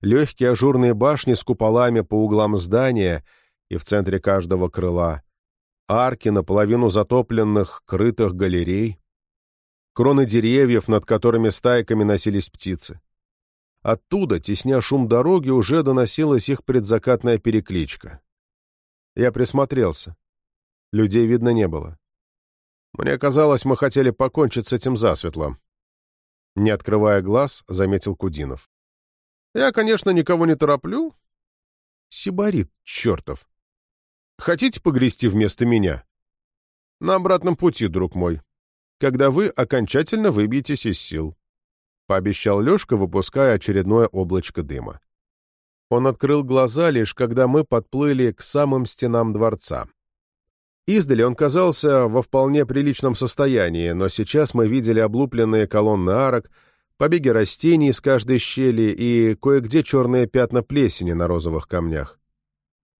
[SPEAKER 1] легкие ажурные башни с куполами по углам здания и в центре каждого крыла, арки наполовину затопленных, крытых галерей, кроны деревьев, над которыми стайками носились птицы. Оттуда, тесня шум дороги, уже доносилась их предзакатная перекличка. Я присмотрелся. Людей видно не было. Мне казалось, мы хотели покончить с этим засветло. Не открывая глаз, заметил Кудинов. Я, конечно, никого не тороплю. Сибарит, чертов. Хотите погрести вместо меня? На обратном пути, друг мой, когда вы окончательно выбьетесь из сил, — пообещал Лешка, выпуская очередное облачко дыма. Он открыл глаза лишь, когда мы подплыли к самым стенам дворца. Издали он казался во вполне приличном состоянии, но сейчас мы видели облупленные колонны арок, побеги растений из каждой щели и кое-где черные пятна плесени на розовых камнях.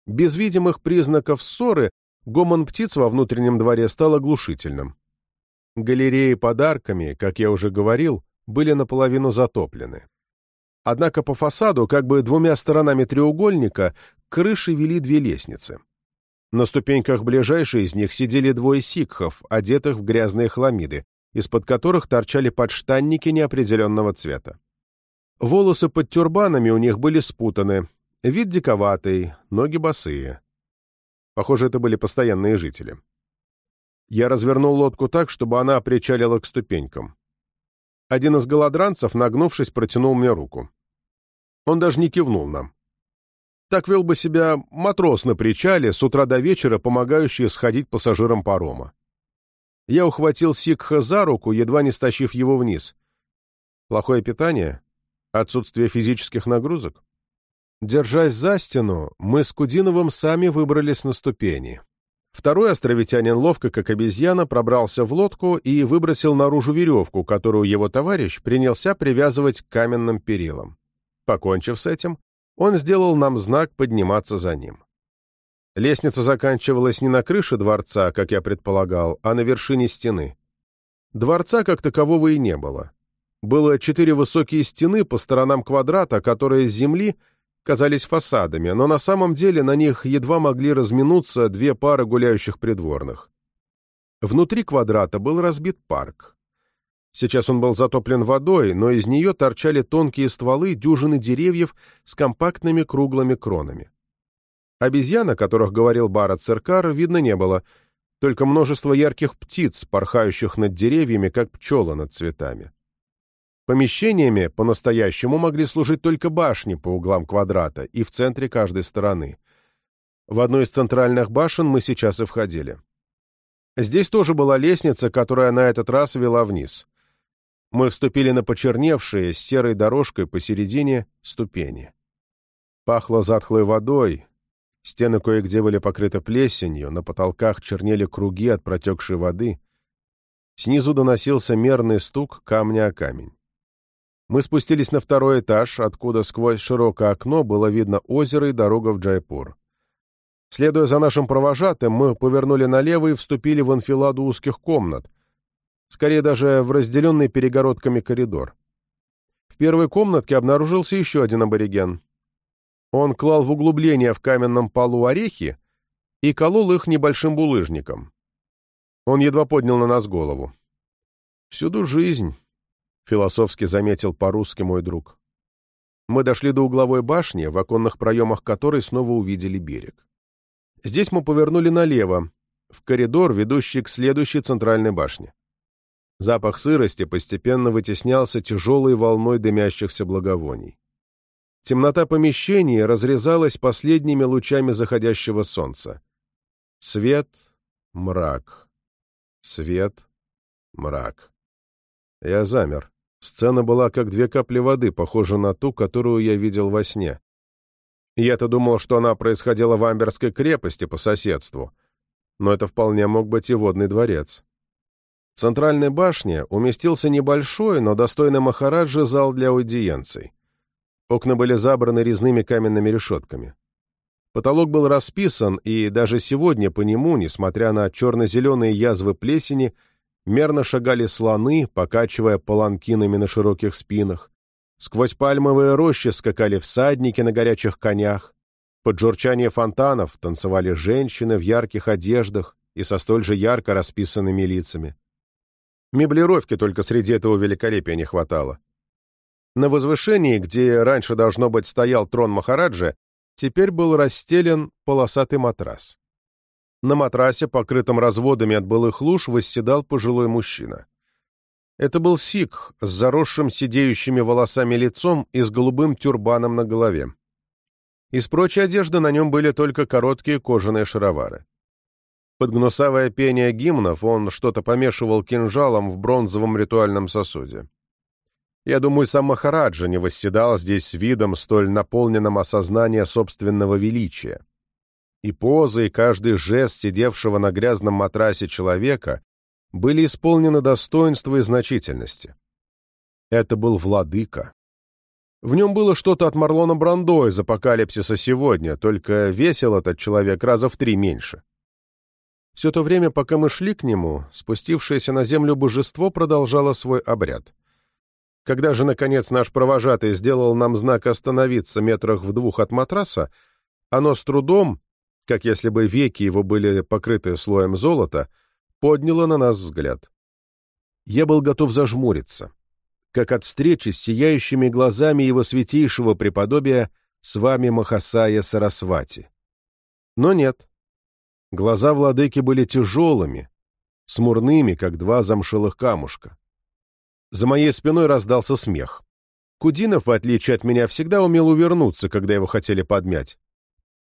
[SPEAKER 1] Без видимых признаков ссоры гомон птиц во внутреннем дворе стал оглушительным. Галереи подарками, как я уже говорил, были наполовину затоплены. Однако по фасаду, как бы двумя сторонами треугольника, к крыше вели две лестницы. На ступеньках ближайшей из них сидели двое сикхов, одетых в грязные хламиды, из-под которых торчали подштанники неопределенного цвета. Волосы под тюрбанами у них были спутаны, вид диковатый, ноги босые. Похоже, это были постоянные жители. Я развернул лодку так, чтобы она причалила к ступенькам. Один из голодранцев, нагнувшись, протянул мне руку. Он даже не кивнул нам. Так вел бы себя матрос на причале, с утра до вечера помогающий сходить пассажирам парома. Я ухватил Сикха за руку, едва не стащив его вниз. Плохое питание? Отсутствие физических нагрузок? Держась за стену, мы с Кудиновым сами выбрались на ступени. Второй островитянин ловко, как обезьяна, пробрался в лодку и выбросил наружу веревку, которую его товарищ принялся привязывать к каменным перилам. Покончив с этим, он сделал нам знак подниматься за ним. Лестница заканчивалась не на крыше дворца, как я предполагал, а на вершине стены. Дворца как такового и не было. Было четыре высокие стены по сторонам квадрата, которые с земли казались фасадами, но на самом деле на них едва могли разминуться две пары гуляющих придворных. Внутри квадрата был разбит парк. Сейчас он был затоплен водой, но из нее торчали тонкие стволы дюжины деревьев с компактными круглыми кронами. Обезьян, о которых говорил Барат Церкар, видно не было, только множество ярких птиц, порхающих над деревьями, как пчелы над цветами. Помещениями по-настоящему могли служить только башни по углам квадрата и в центре каждой стороны. В одну из центральных башен мы сейчас и входили. Здесь тоже была лестница, которая на этот раз вела вниз. Мы вступили на почерневшие с серой дорожкой посередине ступени. Пахло затхлой водой, стены кое-где были покрыты плесенью, на потолках чернели круги от протекшей воды. Снизу доносился мерный стук камня о камень. Мы спустились на второй этаж, откуда сквозь широкое окно было видно озеро и дорога в Джайпур. Следуя за нашим провожатым, мы повернули налево и вступили в анфиладу узких комнат, скорее даже в разделенный перегородками коридор. В первой комнатке обнаружился еще один абориген. Он клал в углубление в каменном полу орехи и колол их небольшим булыжником. Он едва поднял на нас голову. «Всюду жизнь», — философски заметил по-русски мой друг. Мы дошли до угловой башни, в оконных проемах которой снова увидели берег. Здесь мы повернули налево, в коридор, ведущий к следующей центральной башне. Запах сырости постепенно вытеснялся тяжелой волной дымящихся благовоний. Темнота помещения разрезалась последними лучами заходящего солнца. Свет, мрак. Свет, мрак. Я замер. Сцена была как две капли воды, похожа на ту, которую я видел во сне. Я-то думал, что она происходила в Амберской крепости по соседству. Но это вполне мог быть и водный дворец. В центральной башне уместился небольшой, но достойный Махараджи зал для аудиенций. Окна были забраны резными каменными решетками. Потолок был расписан, и даже сегодня по нему, несмотря на черно-зеленые язвы плесени, мерно шагали слоны, покачивая паланкинами на широких спинах. Сквозь пальмовые рощи скакали всадники на горячих конях. Под журчание фонтанов танцевали женщины в ярких одеждах и со столь же ярко расписанными лицами. Меблировки только среди этого великолепия не хватало. На возвышении, где раньше, должно быть, стоял трон Махараджа, теперь был расстелен полосатый матрас. На матрасе, покрытом разводами от былых луж, восседал пожилой мужчина. Это был сикх с заросшим сидеющими волосами лицом и с голубым тюрбаном на голове. Из прочей одежды на нем были только короткие кожаные шаровары. Под гнусавое пение гимнов он что-то помешивал кинжалом в бронзовом ритуальном сосуде. Я думаю, сам Махараджа не восседал здесь с видом, столь наполненным осознания собственного величия. И позы, и каждый жест сидевшего на грязном матрасе человека были исполнены достоинства и значительности. Это был владыка. В нем было что-то от Марлона Брандо из «Апокалипсиса сегодня», только весил этот человек раза в три меньше. Все то время, пока мы шли к нему, спустившееся на землю божество продолжало свой обряд. Когда же, наконец, наш провожатый сделал нам знак остановиться метрах в двух от матраса, оно с трудом, как если бы веки его были покрыты слоем золота, подняло на нас взгляд. Я был готов зажмуриться, как от встречи с сияющими глазами его святейшего преподобия с вами Махасая Сарасвати. Но нет. Глаза владыки были тяжелыми, смурными, как два замшелых камушка. За моей спиной раздался смех. Кудинов, в отличие от меня, всегда умел увернуться, когда его хотели подмять.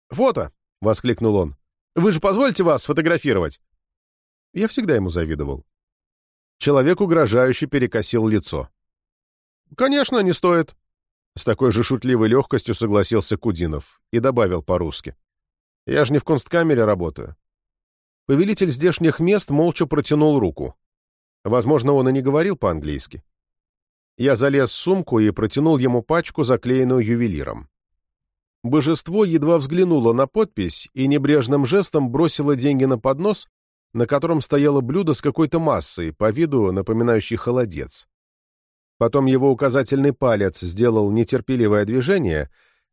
[SPEAKER 1] «Фото!» — воскликнул он. «Вы же позволите вас сфотографировать?» Я всегда ему завидовал. Человек угрожающе перекосил лицо. «Конечно, не стоит!» С такой же шутливой легкостью согласился Кудинов и добавил по-русски. «Я же не в кунсткамере работаю». Повелитель здешних мест молча протянул руку. Возможно, он и не говорил по-английски. Я залез в сумку и протянул ему пачку, заклеенную ювелиром. Божество едва взглянуло на подпись и небрежным жестом бросило деньги на поднос, на котором стояло блюдо с какой-то массой, по виду напоминающей холодец. Потом его указательный палец сделал нетерпеливое движение,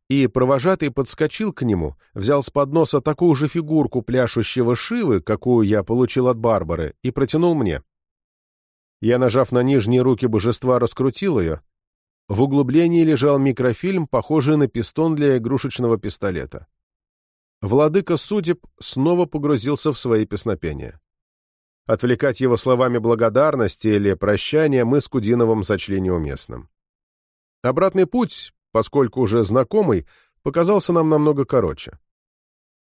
[SPEAKER 1] и провожатый подскочил к нему, взял с подноса такую же фигурку пляшущего Шивы, какую я получил от Барбары, и протянул мне. Я, нажав на нижние руки божества, раскрутил ее. В углублении лежал микрофильм, похожий на пистон для игрушечного пистолета. Владыка судеб снова погрузился в свои песнопения. Отвлекать его словами благодарности или прощания мы с Кудиновым сочли неуместным. Обратный путь, поскольку уже знакомый, показался нам намного короче.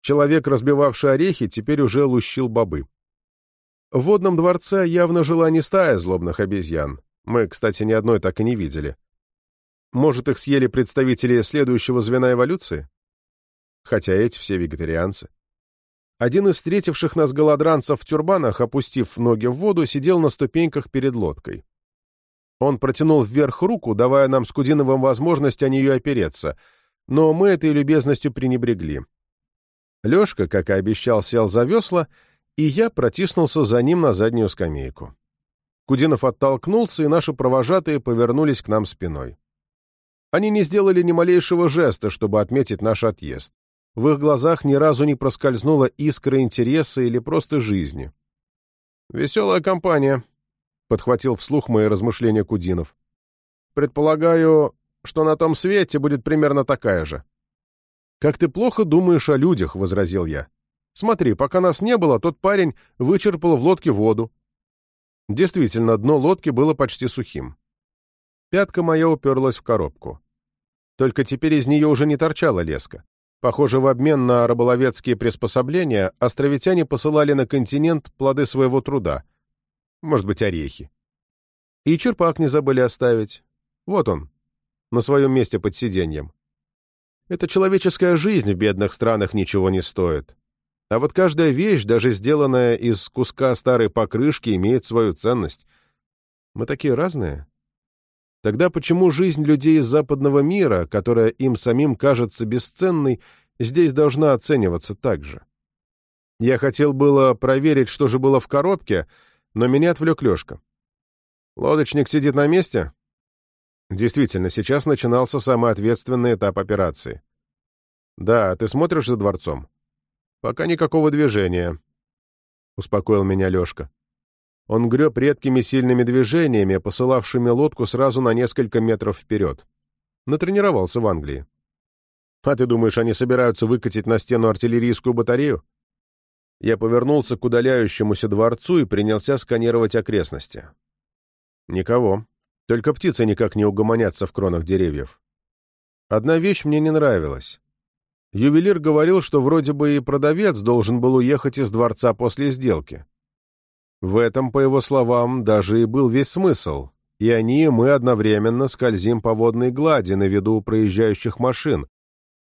[SPEAKER 1] Человек, разбивавший орехи, теперь уже лущил бобы. В водном дворце явно жила не стая злобных обезьян. Мы, кстати, ни одной так и не видели. Может, их съели представители следующего звена эволюции? Хотя эти все вегетарианцы. Один из встретивших нас голодранцев в тюрбанах, опустив ноги в воду, сидел на ступеньках перед лодкой. Он протянул вверх руку, давая нам с Кудиновым возможность о нее опереться, но мы этой любезностью пренебрегли. Лешка, как и обещал, сел за весла — и я протиснулся за ним на заднюю скамейку. Кудинов оттолкнулся, и наши провожатые повернулись к нам спиной. Они не сделали ни малейшего жеста, чтобы отметить наш отъезд. В их глазах ни разу не проскользнула искра интереса или просто жизни. «Веселая компания», — подхватил вслух мои размышления Кудинов. «Предполагаю, что на том свете будет примерно такая же». «Как ты плохо думаешь о людях», — возразил я. Смотри, пока нас не было, тот парень вычерпал в лодке воду. Действительно, дно лодки было почти сухим. Пятка моя уперлась в коробку. Только теперь из нее уже не торчала леска. Похоже, в обмен на рыболовецкие приспособления островитяне посылали на континент плоды своего труда. Может быть, орехи. И черпак не забыли оставить. Вот он, на своем месте под сиденьем. Эта человеческая жизнь в бедных странах ничего не стоит. А вот каждая вещь, даже сделанная из куска старой покрышки, имеет свою ценность. Мы такие разные. Тогда почему жизнь людей из западного мира, которая им самим кажется бесценной, здесь должна оцениваться так же? Я хотел было проверить, что же было в коробке, но меня отвлек Лешка. «Лодочник сидит на месте?» Действительно, сейчас начинался самый ответственный этап операции. «Да, ты смотришь за дворцом?» «Пока никакого движения», — успокоил меня Лешка. Он греб редкими сильными движениями, посылавшими лодку сразу на несколько метров вперед. Натренировался в Англии. «А ты думаешь, они собираются выкатить на стену артиллерийскую батарею?» Я повернулся к удаляющемуся дворцу и принялся сканировать окрестности. Никого. Только птицы никак не угомонятся в кронах деревьев. Одна вещь мне не нравилась. Ювелир говорил, что вроде бы и продавец должен был уехать из дворца после сделки. В этом, по его словам, даже и был весь смысл, и они и мы одновременно скользим по водной глади на виду проезжающих машин,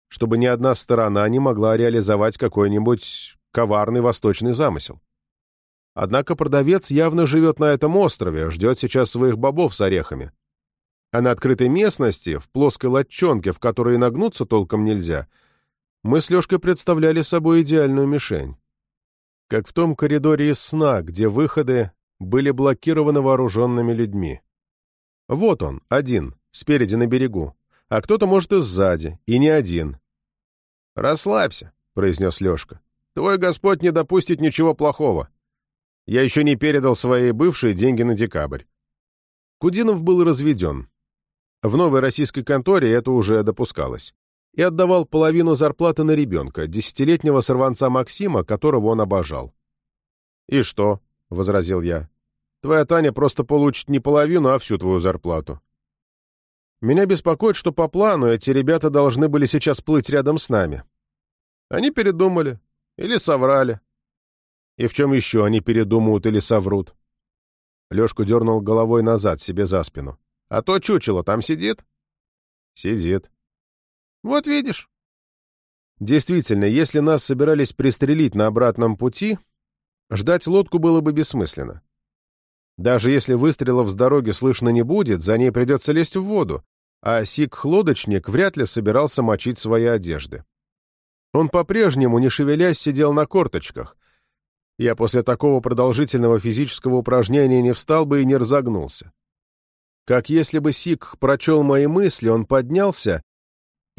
[SPEAKER 1] чтобы ни одна сторона не могла реализовать какой-нибудь коварный восточный замысел. Однако продавец явно живет на этом острове, ждет сейчас своих бобов с орехами. А на открытой местности, в плоской латчонке, в которой нагнуться толком нельзя — мы с Лешкой представляли собой идеальную мишень. Как в том коридоре из сна, где выходы были блокированы вооруженными людьми. Вот он, один, спереди на берегу, а кто-то может и сзади, и не один. «Расслабься», — произнес Лешка. «Твой Господь не допустит ничего плохого. Я еще не передал своей бывшей деньги на декабрь». Кудинов был разведен. В новой российской конторе это уже допускалось. И отдавал половину зарплаты на ребенка, десятилетнего сорванца Максима, которого он обожал. «И что?» — возразил я. «Твоя Таня просто получит не половину, а всю твою зарплату». Меня беспокоит, что по плану эти ребята должны были сейчас плыть рядом с нами. Они передумали. Или соврали. И в чем еще они передумают или соврут? Лешку дернул головой назад, себе за спину. А то чучело там сидит? Сидит. Вот видишь. Действительно, если нас собирались пристрелить на обратном пути, ждать лодку было бы бессмысленно. Даже если выстрелов с дороги слышно не будет, за ней придется лезть в воду, а сик-лодочник вряд ли собирался мочить свои одежды. Он по-прежнему, не шевелясь, сидел на корточках. Я после такого продолжительного физического упражнения не встал бы и не разогнулся. Как если бы Сик прочел мои мысли, он поднялся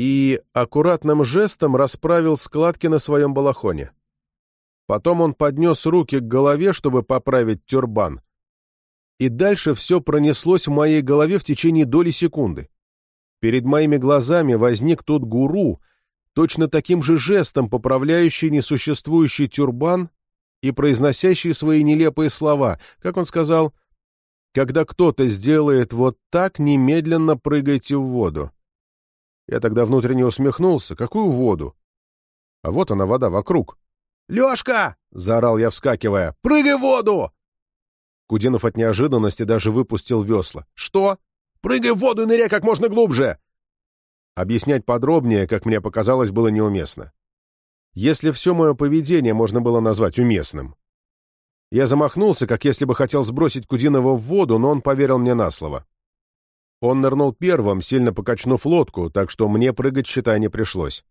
[SPEAKER 1] и аккуратным жестом расправил складки на своем балахоне. Потом он поднес руки к голове, чтобы поправить тюрбан. И дальше все пронеслось в моей голове в течение доли секунды. Перед моими глазами возник тот гуру, точно таким же жестом поправляющий несуществующий тюрбан и произносящий свои нелепые слова, как он сказал, «Когда кто-то сделает вот так, немедленно прыгайте в воду». Я тогда внутренне усмехнулся. Какую воду? А вот она, вода, вокруг. «Лешка!» — заорал я, вскакивая. «Прыгай в воду!» Кудинов от неожиданности даже выпустил весла. «Что? Прыгай в воду и ныряй как можно глубже!» Объяснять подробнее, как мне показалось, было неуместно. Если все мое поведение можно было назвать уместным. Я замахнулся, как если бы хотел сбросить Кудинова в воду, но он поверил мне на слово. Он нырнул первым, сильно покачнув лодку, так что мне прыгать, считай, не пришлось.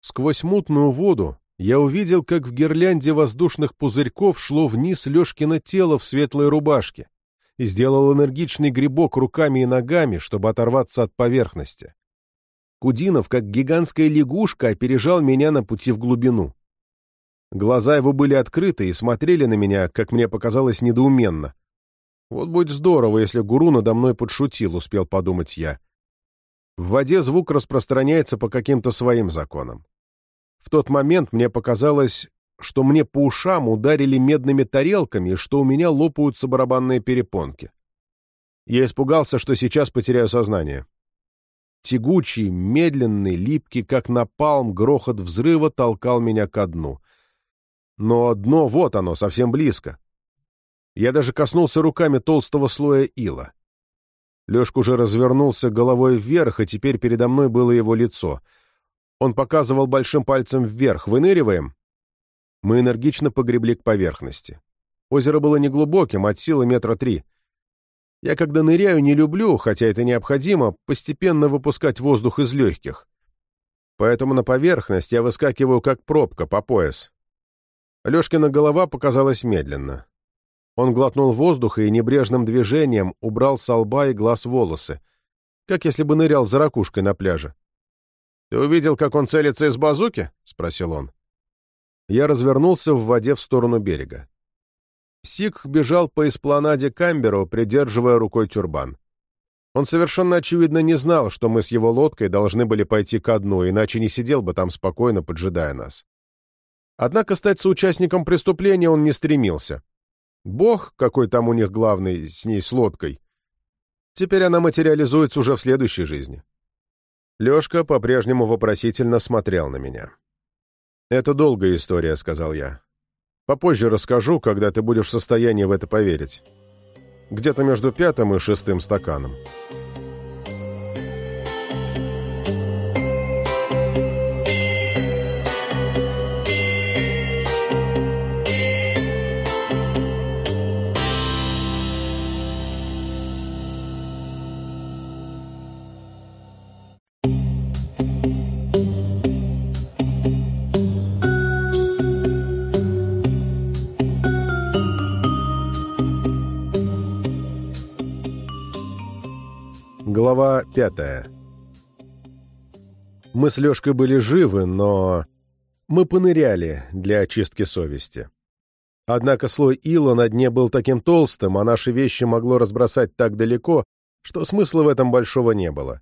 [SPEAKER 1] Сквозь мутную воду я увидел, как в гирлянде воздушных пузырьков шло вниз Лешкино тело в светлой рубашке и сделал энергичный грибок руками и ногами, чтобы оторваться от поверхности. Кудинов, как гигантская лягушка, опережал меня на пути в глубину. Глаза его были открыты и смотрели на меня, как мне показалось, недоуменно. Вот будет здорово, если гуру надо мной подшутил, успел подумать я. В воде звук распространяется по каким-то своим законам. В тот момент мне показалось, что мне по ушам ударили медными тарелками что у меня лопаются барабанные перепонки. Я испугался, что сейчас потеряю сознание. Тягучий, медленный, липкий, как напалм, грохот взрыва толкал меня ко дну. Но дно вот оно, совсем близко. Я даже коснулся руками толстого слоя ила. Лешка уже развернулся головой вверх, и теперь передо мной было его лицо. Он показывал большим пальцем вверх. «Выныриваем?» Мы энергично погребли к поверхности. Озеро было неглубоким, от силы метра три. Я, когда ныряю, не люблю, хотя это необходимо, постепенно выпускать воздух из легких. Поэтому на поверхность я выскакиваю как пробка по пояс. Лешкина голова показалась медленно. Он глотнул воздуха и небрежным движением убрал с лба и глаз волосы, как если бы нырял за ракушкой на пляже. «Ты увидел, как он целится из базуки?» — спросил он. Я развернулся в воде в сторону берега. Сик бежал по эспланаде Камберу, придерживая рукой тюрбан. Он совершенно очевидно не знал, что мы с его лодкой должны были пойти ко дну, иначе не сидел бы там спокойно, поджидая нас. Однако стать соучастником преступления он не стремился. Бог, какой там у них главный, с ней с лодкой. Теперь она материализуется уже в следующей жизни. Лешка по-прежнему вопросительно смотрел на меня. «Это долгая история», — сказал я. Попозже расскажу, когда ты будешь в состоянии в это поверить. Где-то между пятым и шестым стаканом. Глава пятая Мы с Лешкой были живы, но... Мы поныряли для очистки совести. Однако слой ила на дне был таким толстым, а наши вещи могло разбросать так далеко, что смысла в этом большого не было.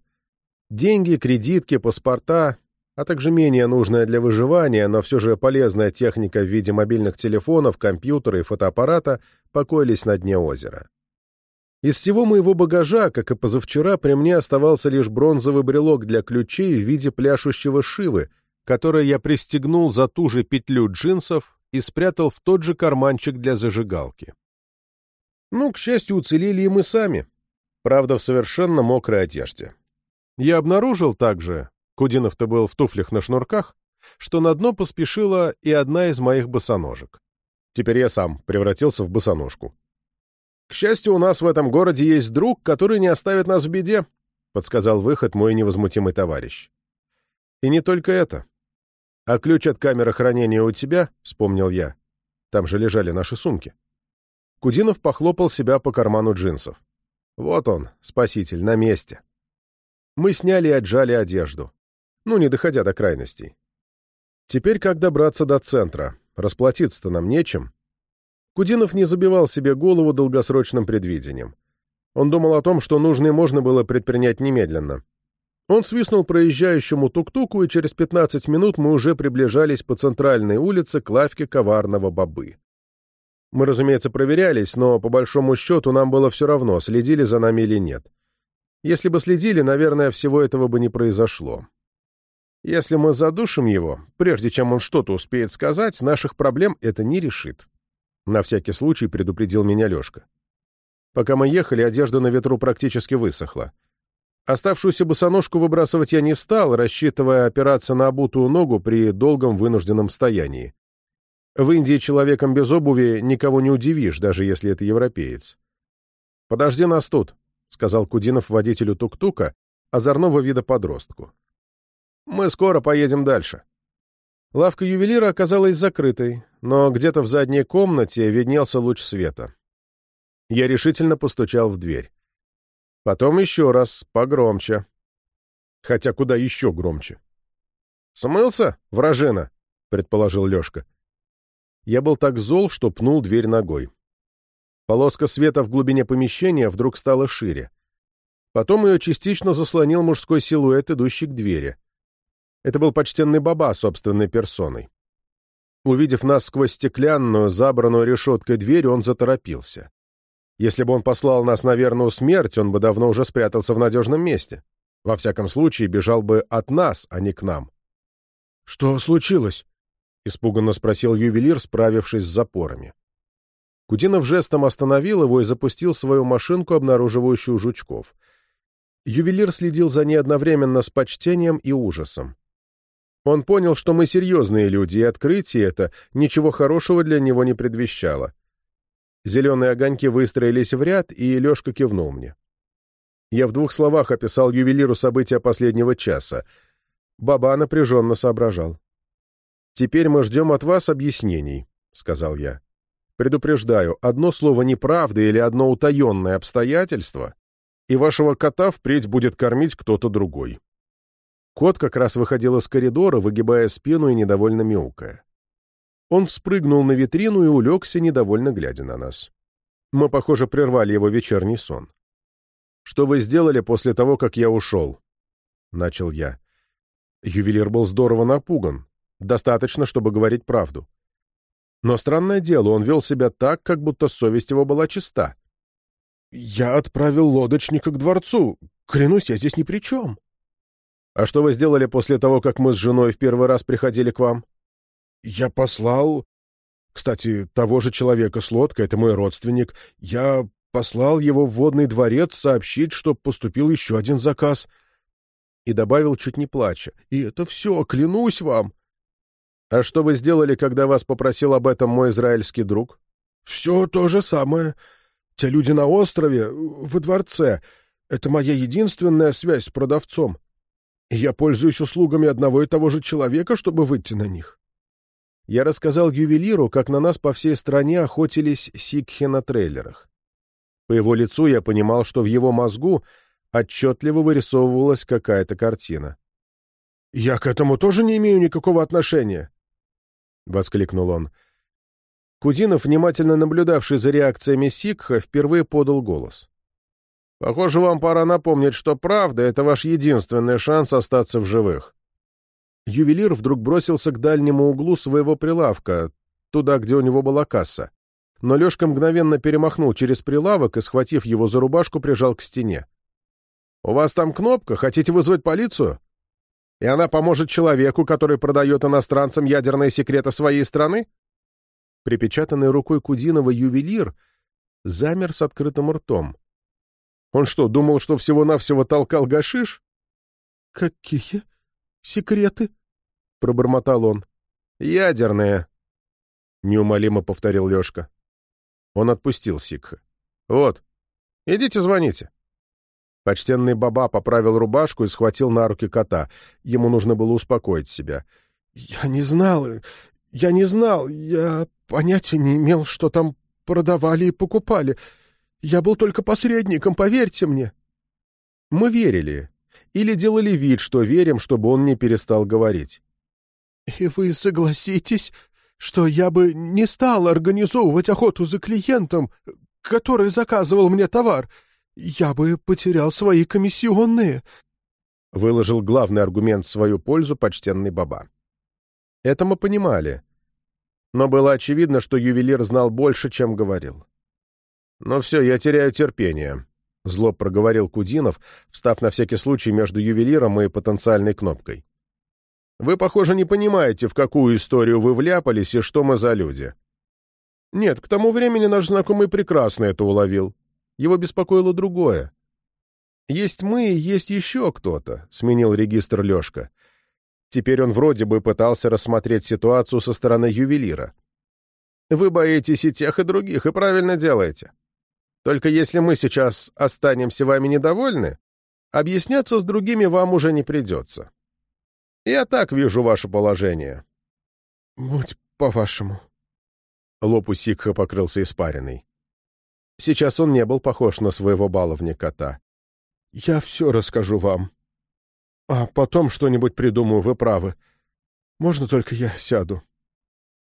[SPEAKER 1] Деньги, кредитки, паспорта, а также менее нужная для выживания, но все же полезная техника в виде мобильных телефонов, компьютера и фотоаппарата покоились на дне озера. Из всего моего багажа, как и позавчера, при мне оставался лишь бронзовый брелок для ключей в виде пляшущего шивы, который я пристегнул за ту же петлю джинсов и спрятал в тот же карманчик для зажигалки. Ну, к счастью, уцелели и мы сами, правда, в совершенно мокрой одежде. Я обнаружил также, Кудинов-то был в туфлях на шнурках, что на дно поспешила и одна из моих босоножек. Теперь я сам превратился в босоножку. «К счастью, у нас в этом городе есть друг, который не оставит нас в беде», — подсказал выход мой невозмутимый товарищ. «И не только это. А ключ от камеры хранения у тебя?» — вспомнил я. Там же лежали наши сумки. Кудинов похлопал себя по карману джинсов. «Вот он, спаситель, на месте». Мы сняли и отжали одежду ну, не доходя до крайностей. Теперь как добраться до центра? Расплатиться-то нам нечем. Кудинов не забивал себе голову долгосрочным предвидением. Он думал о том, что нужное можно было предпринять немедленно. Он свистнул проезжающему тук-туку, и через 15 минут мы уже приближались по центральной улице к лавке коварного бобы. Мы, разумеется, проверялись, но по большому счету нам было все равно, следили за нами или нет. Если бы следили, наверное, всего этого бы не произошло. Если мы задушим его, прежде чем он что-то успеет сказать, наших проблем это не решит. На всякий случай предупредил меня Лешка. Пока мы ехали, одежда на ветру практически высохла. Оставшуюся босоножку выбрасывать я не стал, рассчитывая опираться на обутую ногу при долгом вынужденном стоянии. В Индии человеком без обуви никого не удивишь, даже если это европеец. «Подожди нас тут», — сказал Кудинов водителю тук-тука, озорного вида подростку. Мы скоро поедем дальше». Лавка ювелира оказалась закрытой, но где-то в задней комнате виднелся луч света. Я решительно постучал в дверь. Потом еще раз, погромче. Хотя куда еще громче. «Смылся, вражина?» — предположил Лешка. Я был так зол, что пнул дверь ногой. Полоска света в глубине помещения вдруг стала шире. Потом ее частично заслонил мужской силуэт, идущий к двери. Это был почтенный баба собственной персоной. Увидев нас сквозь стеклянную, забранную решеткой дверь, он заторопился. Если бы он послал нас на верную смерть, он бы давно уже спрятался в надежном месте. Во всяком случае, бежал бы от нас, а не к нам. «Что случилось?» — испуганно спросил ювелир, справившись с запорами. Кудинов жестом остановил его и запустил свою машинку, обнаруживающую жучков. Ювелир следил за ней одновременно с почтением и ужасом. Он понял, что мы серьезные люди, и открытие это ничего хорошего для него не предвещало. Зеленые огоньки выстроились в ряд, и Лешка кивнул мне. Я в двух словах описал ювелиру события последнего часа. Баба напряженно соображал. «Теперь мы ждем от вас объяснений», — сказал я. «Предупреждаю, одно слово неправды или одно утаенное обстоятельство, и вашего кота впредь будет кормить кто-то другой». Кот как раз выходил из коридора, выгибая спину и недовольно мяукая. Он вспрыгнул на витрину и улегся, недовольно глядя на нас. Мы, похоже, прервали его вечерний сон. «Что вы сделали после того, как я ушел?» — начал я. Ювелир был здорово напуган. Достаточно, чтобы говорить правду. Но странное дело, он вел себя так, как будто совесть его была чиста. «Я отправил лодочника к дворцу. Клянусь, я здесь ни при чем». А что вы сделали после того, как мы с женой в первый раз приходили к вам? Я послал... Кстати, того же человека с лодкой, это мой родственник. Я послал его в водный дворец сообщить, что поступил еще один заказ. И добавил, чуть не плача. И это все, клянусь вам. А что вы сделали, когда вас попросил об этом мой израильский друг? Все то же самое. Те люди на острове, во дворце. Это моя единственная связь с продавцом я пользуюсь услугами одного и того же человека, чтобы выйти на них. Я рассказал ювелиру, как на нас по всей стране охотились сикхи на трейлерах. По его лицу я понимал, что в его мозгу отчетливо вырисовывалась какая-то картина. «Я к этому тоже не имею никакого отношения». — воскликнул он. Кудинов, внимательно наблюдавший за реакциями Сикха, впервые подал голос. «Похоже, вам пора напомнить, что правда — это ваш единственный шанс остаться в живых». Ювелир вдруг бросился к дальнему углу своего прилавка, туда, где у него была касса. Но Лешка мгновенно перемахнул через прилавок и, схватив его за рубашку, прижал к стене. «У вас там кнопка? Хотите вызвать полицию? И она поможет человеку, который продает иностранцам ядерные секреты своей страны?» Припечатанный рукой Кудинова ювелир замер с открытым ртом. Он что, думал, что всего-навсего толкал гашиш?
[SPEAKER 2] «Какие секреты?» — пробормотал он.
[SPEAKER 1] «Ядерные», — неумолимо повторил Лешка. Он отпустил Сикха. «Вот, идите звоните». Почтенный баба поправил рубашку и схватил на руки кота. Ему нужно было успокоить себя.
[SPEAKER 2] «Я не знал, я не знал, я понятия не имел, что там продавали и покупали. Я был только посредником, поверьте мне».
[SPEAKER 1] Мы верили. Или делали вид, что верим, чтобы он не перестал говорить.
[SPEAKER 2] «И вы согласитесь, что я бы не стал организовывать охоту за клиентом, который заказывал мне товар? Я бы потерял свои комиссионные».
[SPEAKER 1] Выложил главный аргумент в свою пользу почтенный баба. Это мы понимали. Но было очевидно, что ювелир знал больше, чем говорил. «Ну все, я теряю терпение», — зло проговорил Кудинов, встав на всякий случай между ювелиром и потенциальной кнопкой. «Вы, похоже, не понимаете, в какую историю вы вляпались и что мы за люди». «Нет, к тому времени наш знакомый прекрасно это уловил. Его беспокоило другое. «Есть мы и есть еще кто-то», — сменил регистр Лешка. Теперь он вроде бы пытался рассмотреть ситуацию со стороны ювелира. «Вы боитесь и тех, и других, и правильно делаете. Только если мы сейчас останемся вами недовольны, объясняться с другими вам уже не придется. Я так вижу ваше положение».
[SPEAKER 2] «Будь по-вашему».
[SPEAKER 1] Лоб у Сикха покрылся испариной. Сейчас он не был похож на своего баловня-кота.
[SPEAKER 2] «Я все расскажу вам», а потом что-нибудь придумаю, вы правы. Можно только я сяду?»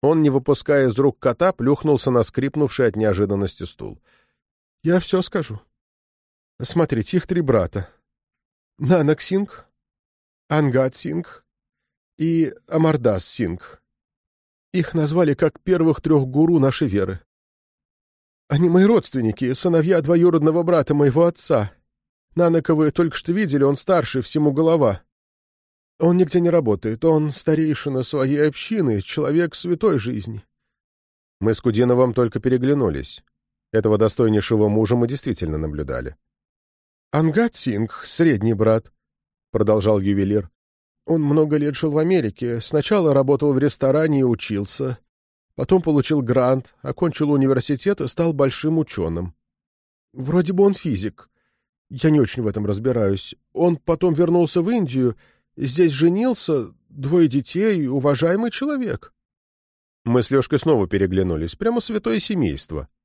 [SPEAKER 1] Он, не выпуская из рук кота, плюхнулся на скрипнувший от неожиданности стул.
[SPEAKER 2] «Я все скажу. Смотрите, их три брата. Нанак Сингх, Ангат Сингх и Амардас Сингх. Их назвали как первых трех гуру нашей веры. Они мои родственники, сыновья двоюродного брата моего отца, Нанака вы только что видели, он старший, всему голова. Он нигде не работает, он старейшина своей общины, человек святой жизни.
[SPEAKER 1] Мы с Кудиновым только переглянулись. Этого достойнейшего мужа мы действительно наблюдали.
[SPEAKER 2] «Ангат Сингх, средний брат», — продолжал ювелир. «Он много лет жил в Америке. Сначала работал в ресторане и учился. Потом получил грант, окончил университет и стал большим ученым. Вроде бы он физик. Я не очень в этом разбираюсь. Он потом вернулся в Индию, здесь женился, двое детей, уважаемый человек.
[SPEAKER 1] Мы с Лешкой снова переглянулись. Прямо святое семейство.
[SPEAKER 2] —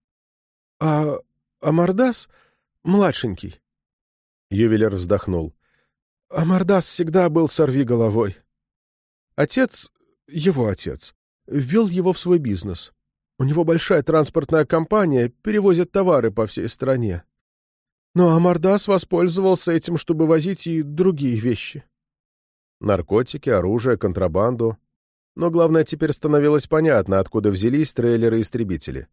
[SPEAKER 2] А Амардас младшенький?
[SPEAKER 1] Ювелир вздохнул.
[SPEAKER 2] — Амардас всегда был сорви головой. Отец, его отец, ввел его в свой бизнес. У него большая транспортная компания, перевозят товары по всей стране. Но Амардас воспользовался этим, чтобы возить и другие вещи.
[SPEAKER 1] Наркотики, оружие, контрабанду. Но главное, теперь становилось понятно, откуда взялись трейлеры-истребители.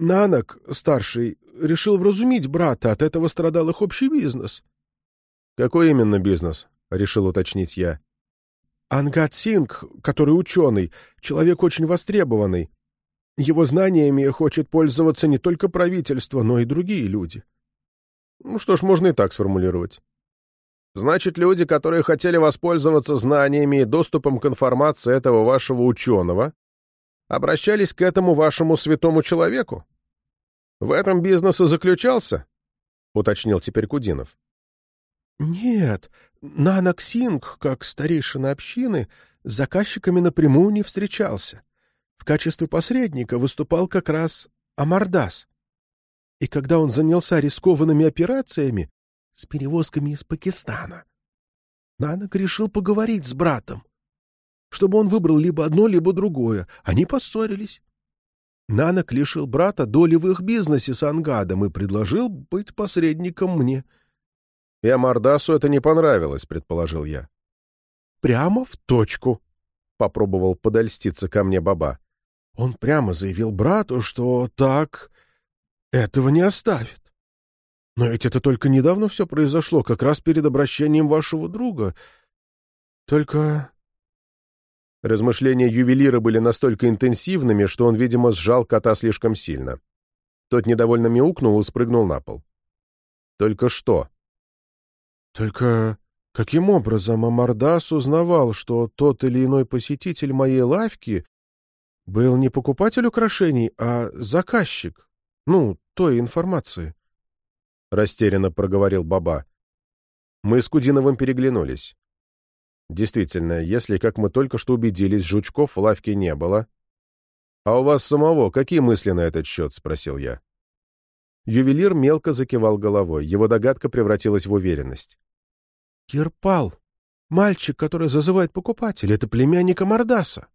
[SPEAKER 2] Нанок, старший, решил вразумить брата, от этого страдал их общий бизнес.
[SPEAKER 1] «Какой именно бизнес?» — решил уточнить я.
[SPEAKER 2] Ангат Синг, который ученый, человек очень востребованный. Его знаниями хочет пользоваться не только правительство, но и другие люди.
[SPEAKER 1] Ну что ж, можно и так сформулировать. Значит, люди, которые хотели воспользоваться знаниями и доступом к информации этого вашего ученого, обращались к этому вашему святому человеку? В этом бизнес и заключался? — уточнил теперь Кудинов.
[SPEAKER 2] «Нет, Нанак Синг, как старейшина общины, с заказчиками напрямую не встречался. В качестве посредника выступал как раз Амардас. И когда он занялся рискованными операциями с перевозками из Пакистана, Нанок решил поговорить с братом. чтобы он выбрал либо одно, либо другое. Они поссорились. Нанок лишил брата доли в их бизнесе с Ангадом и предложил быть посредником мне.
[SPEAKER 1] — И Амардасу это не понравилось, — предположил я.
[SPEAKER 2] — Прямо в точку, — попробовал подольститься ко мне баба. Он прямо заявил брату, что так этого не оставит. Но ведь это только недавно все произошло, как раз перед обращением вашего друга. Только
[SPEAKER 1] Размышления ювелира были настолько интенсивными, что он, видимо, сжал кота слишком сильно. Тот недовольно мяукнул и спрыгнул на пол. «Только что?»
[SPEAKER 2] «Только каким образом Амардас узнавал, что тот или иной посетитель моей лавки был не покупатель украшений, а заказчик? Ну, той информации?»
[SPEAKER 1] Растерянно проговорил Баба. Мы с Кудиновым переглянулись. Действительно, если, как мы только что убедились, жучков в лавке не было... — А у вас самого какие мысли на этот счет? — спросил я. Ювелир мелко закивал головой. Его догадка превратилась в уверенность.
[SPEAKER 2] — Кирпал, мальчик, который зазывает покупателя, это племянник Амардаса.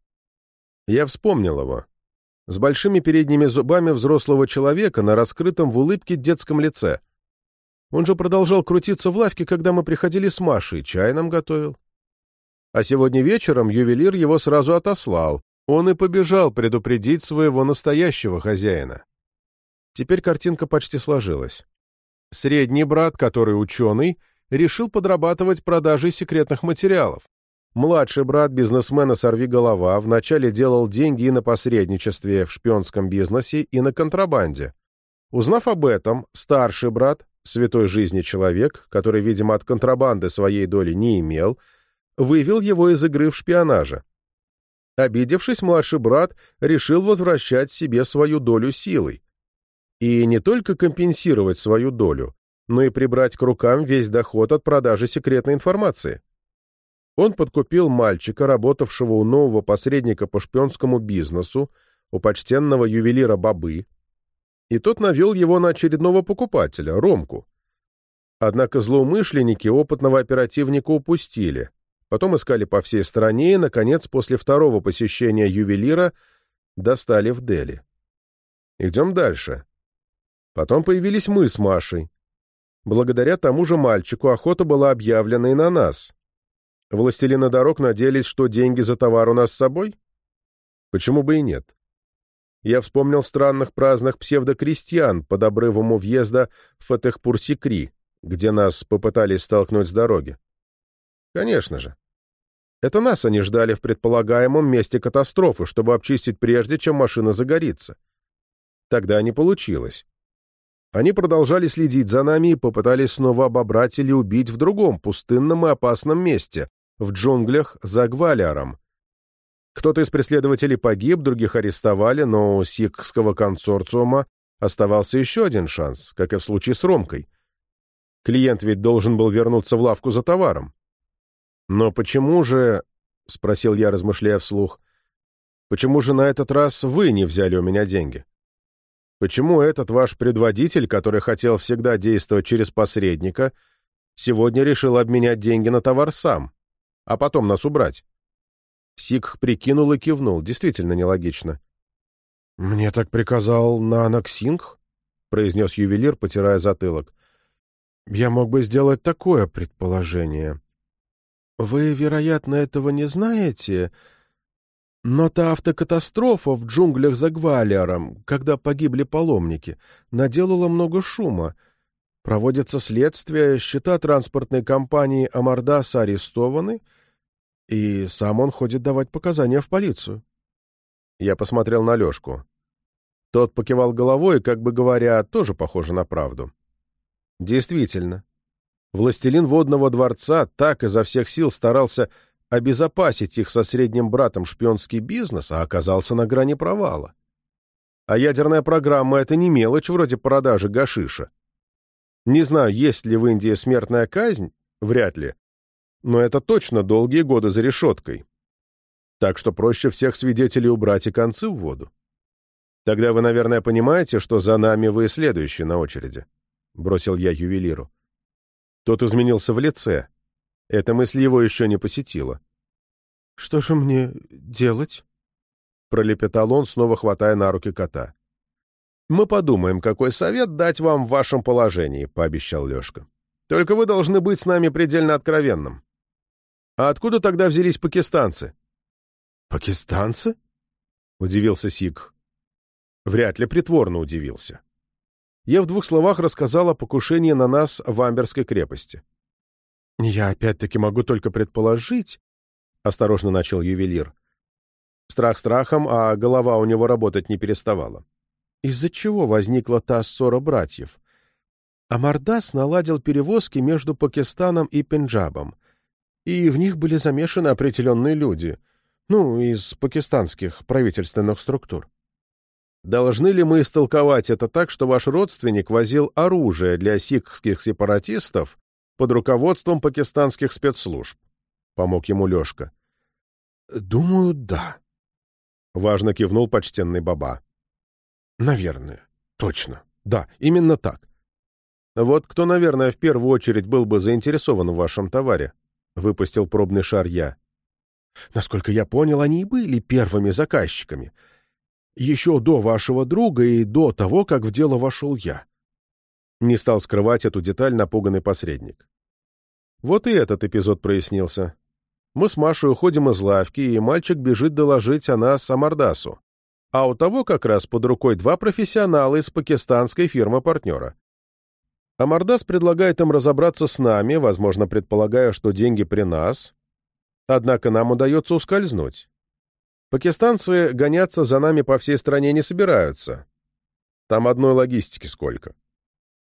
[SPEAKER 1] Я вспомнил его. С большими передними зубами взрослого человека на раскрытом в улыбке детском лице. Он же продолжал крутиться в лавке, когда мы приходили с Машей, чай нам готовил. А сегодня вечером ювелир его сразу отослал. Он и побежал предупредить своего настоящего хозяина. Теперь картинка почти сложилась. Средний брат, который ученый, решил подрабатывать продажей секретных материалов. Младший брат бизнесмена «Сорви-голова» вначале делал деньги и на посредничестве в шпионском бизнесе, и на контрабанде. Узнав об этом, старший брат, святой жизни человек, который, видимо, от контрабанды своей доли не имел, вывел его из игры в шпионаже. Обидевшись, младший брат решил возвращать себе свою долю силой. И не только компенсировать свою долю, но и прибрать к рукам весь доход от продажи секретной информации. Он подкупил мальчика, работавшего у нового посредника по шпионскому бизнесу, у почтенного ювелира Бабы, и тот навел его на очередного покупателя, Ромку. Однако злоумышленники опытного оперативника упустили, потом искали по всей стране и, наконец, после второго посещения ювелира достали в Дели. Идем дальше. Потом появились мы с Машей. Благодаря тому же мальчику охота была объявлена и на нас. Властелины дорог надеялись, что деньги за товар у нас с собой? Почему бы и нет? Я вспомнил странных праздных псевдокрестьян под обрывом у въезда в Фатехпур-Сикри, где нас попытались столкнуть с дороги. Конечно же. Это нас они ждали в предполагаемом месте катастрофы, чтобы обчистить прежде, чем машина загорится. Тогда не получилось. Они продолжали следить за нами и попытались снова обобрать или убить в другом, пустынном и опасном месте, в джунглях за Гвалиаром. Кто-то из преследователей погиб, других арестовали, но у Сикского консорциума оставался еще один шанс, как и в случае с Ромкой. Клиент ведь должен был вернуться в лавку за товаром. «Но почему же...» — спросил я, размышляя вслух. «Почему же на этот раз вы не взяли у меня деньги? Почему этот ваш предводитель, который хотел всегда действовать через посредника, сегодня решил обменять деньги на товар сам, а потом нас убрать?» Сикх прикинул и кивнул. Действительно нелогично.
[SPEAKER 2] «Мне так приказал Нанак Сингх?» — произнес ювелир, потирая затылок. «Я мог бы сделать такое предположение. Вы, вероятно, этого не знаете, но та автокатастрофа в джунглях за Гвалиаром, когда погибли паломники, наделала много шума. Проводится следствие, счета транспортной компании Амардаса арестованы, и сам он ходит давать показания в полицию.
[SPEAKER 1] Я посмотрел на Лешку. Тот покивал головой, как бы говоря, тоже похоже на правду. Действительно, Властелин водного дворца так изо всех сил старался обезопасить их со средним братом шпионский бизнес, а оказался на грани провала. А ядерная программа — это не мелочь вроде продажи гашиша. Не знаю, есть ли в Индии смертная казнь, вряд ли, но это точно долгие годы за решеткой. Так что проще всех свидетелей убрать и концы в воду. Тогда вы, наверное, понимаете, что за нами вы следующие на очереди, — бросил я ювелиру. Тот изменился в лице. Эта мысль его еще не посетила.
[SPEAKER 2] «Что же мне делать?» — пролепетал он, снова хватая на руки кота.
[SPEAKER 1] «Мы подумаем, какой совет дать вам в вашем положении», — пообещал Лешка. «Только вы должны быть с нами предельно откровенным. А откуда тогда взялись пакистанцы?»
[SPEAKER 2] «Пакистанцы?»
[SPEAKER 1] — удивился Сик. Вряд ли притворно удивился. Я в двух словах рассказал о покушении на нас в Амберской крепости.
[SPEAKER 2] «Я опять-таки могу только предположить», — осторожно начал ювелир.
[SPEAKER 1] Страх страхом, а голова у него работать не переставала.
[SPEAKER 2] Из-за чего возникла та ссора братьев? Амардас наладил перевозки между Пакистаном и Пенджабом, и в них были замешаны определенные люди, ну, из пакистанских правительственных структур.
[SPEAKER 1] Должны ли мы истолковать это так, что ваш родственник возил оружие для сикхских сепаратистов под руководством пакистанских спецслужб? Помог ему Лешка.
[SPEAKER 2] Думаю, да.
[SPEAKER 1] Важно кивнул почтенный баба.
[SPEAKER 2] Наверное. Точно. Да, именно так.
[SPEAKER 1] Вот кто, наверное, в первую очередь был бы заинтересован в вашем товаре? Выпустил пробный шар я.
[SPEAKER 2] Насколько я понял, они и были первыми заказчиками. Еще до вашего друга и до того, как в дело вошел я.
[SPEAKER 1] Не стал скрывать эту деталь напуганный посредник. Вот и этот эпизод прояснился. Мы с Машей уходим из лавки, и мальчик бежит доложить о нас Амардасу. А у того как раз под рукой два профессионала из пакистанской фирмы-партнера. Амардас предлагает им разобраться с нами, возможно, предполагая, что деньги при нас, Однако нам удается ускользнуть. Пакистанцы гоняться за нами по всей стране не собираются. Там одной логистики сколько.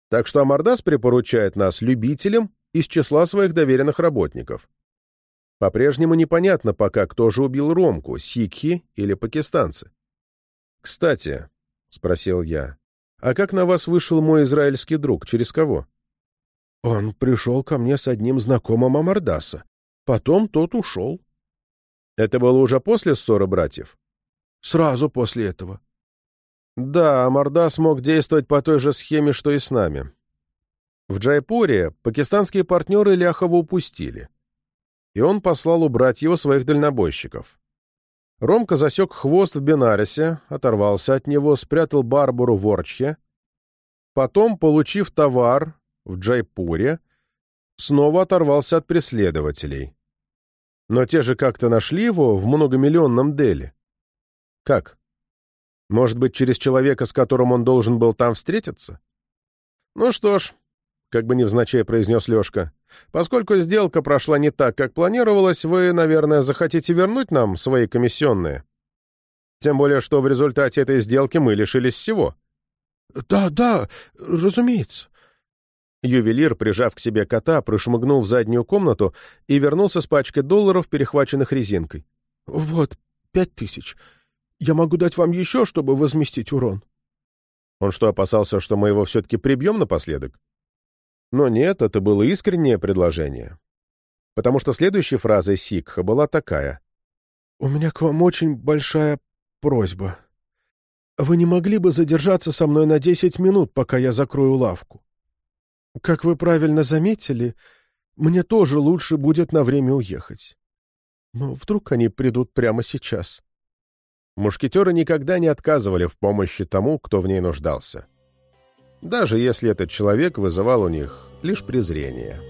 [SPEAKER 1] Так что Амардас припоручает нас любителям из числа своих доверенных работников. По-прежнему непонятно пока, кто же убил Ромку, сикхи или пакистанцы. «Кстати», — спросил я, — «а как на вас вышел мой израильский друг? Через кого?»
[SPEAKER 2] «Он пришел ко мне с одним знакомым Амардаса. Потом тот ушел.
[SPEAKER 1] Это было уже после ссоры братьев?
[SPEAKER 2] Сразу после этого.
[SPEAKER 1] Да, Морда смог действовать по той же схеме, что и с нами. В Джайпуре пакистанские партнеры Ляхова упустили. И он послал убрать его своих дальнобойщиков. Ромка засек хвост в Бенарисе, оторвался от него, спрятал Барбару в Орчхе. Потом, получив товар в Джайпуре, снова оторвался от преследователей. Но те же как-то нашли его в многомиллионном Дели. Как? Может быть, через человека, с которым он должен был там встретиться? Ну что ж, как бы невзначай произнес Лешка, поскольку сделка прошла не так, как планировалось, вы, наверное, захотите вернуть нам свои комиссионные. Тем более, что в результате этой сделки мы лишились всего.
[SPEAKER 2] «Да, да, разумеется.
[SPEAKER 1] Ювелир, прижав к себе кота, прошмыгнул в заднюю комнату и вернулся с пачкой долларов, перехваченных резинкой.
[SPEAKER 2] «Вот, пять тысяч. Я могу дать вам еще, чтобы возместить урон».
[SPEAKER 1] Он что, опасался, что мы его все-таки прибьем напоследок? Но нет, это было искреннее предложение. Потому что следующей фразой Сикха была такая.
[SPEAKER 2] «У меня к вам очень большая просьба. Вы не могли бы задержаться со мной на десять минут, пока я закрою лавку?» Как вы правильно заметили, мне тоже лучше будет на время уехать. Но вдруг они придут прямо сейчас?
[SPEAKER 1] Мушкетеры никогда не отказывали в помощи тому, кто в ней нуждался. Даже если этот человек вызывал у них лишь презрение.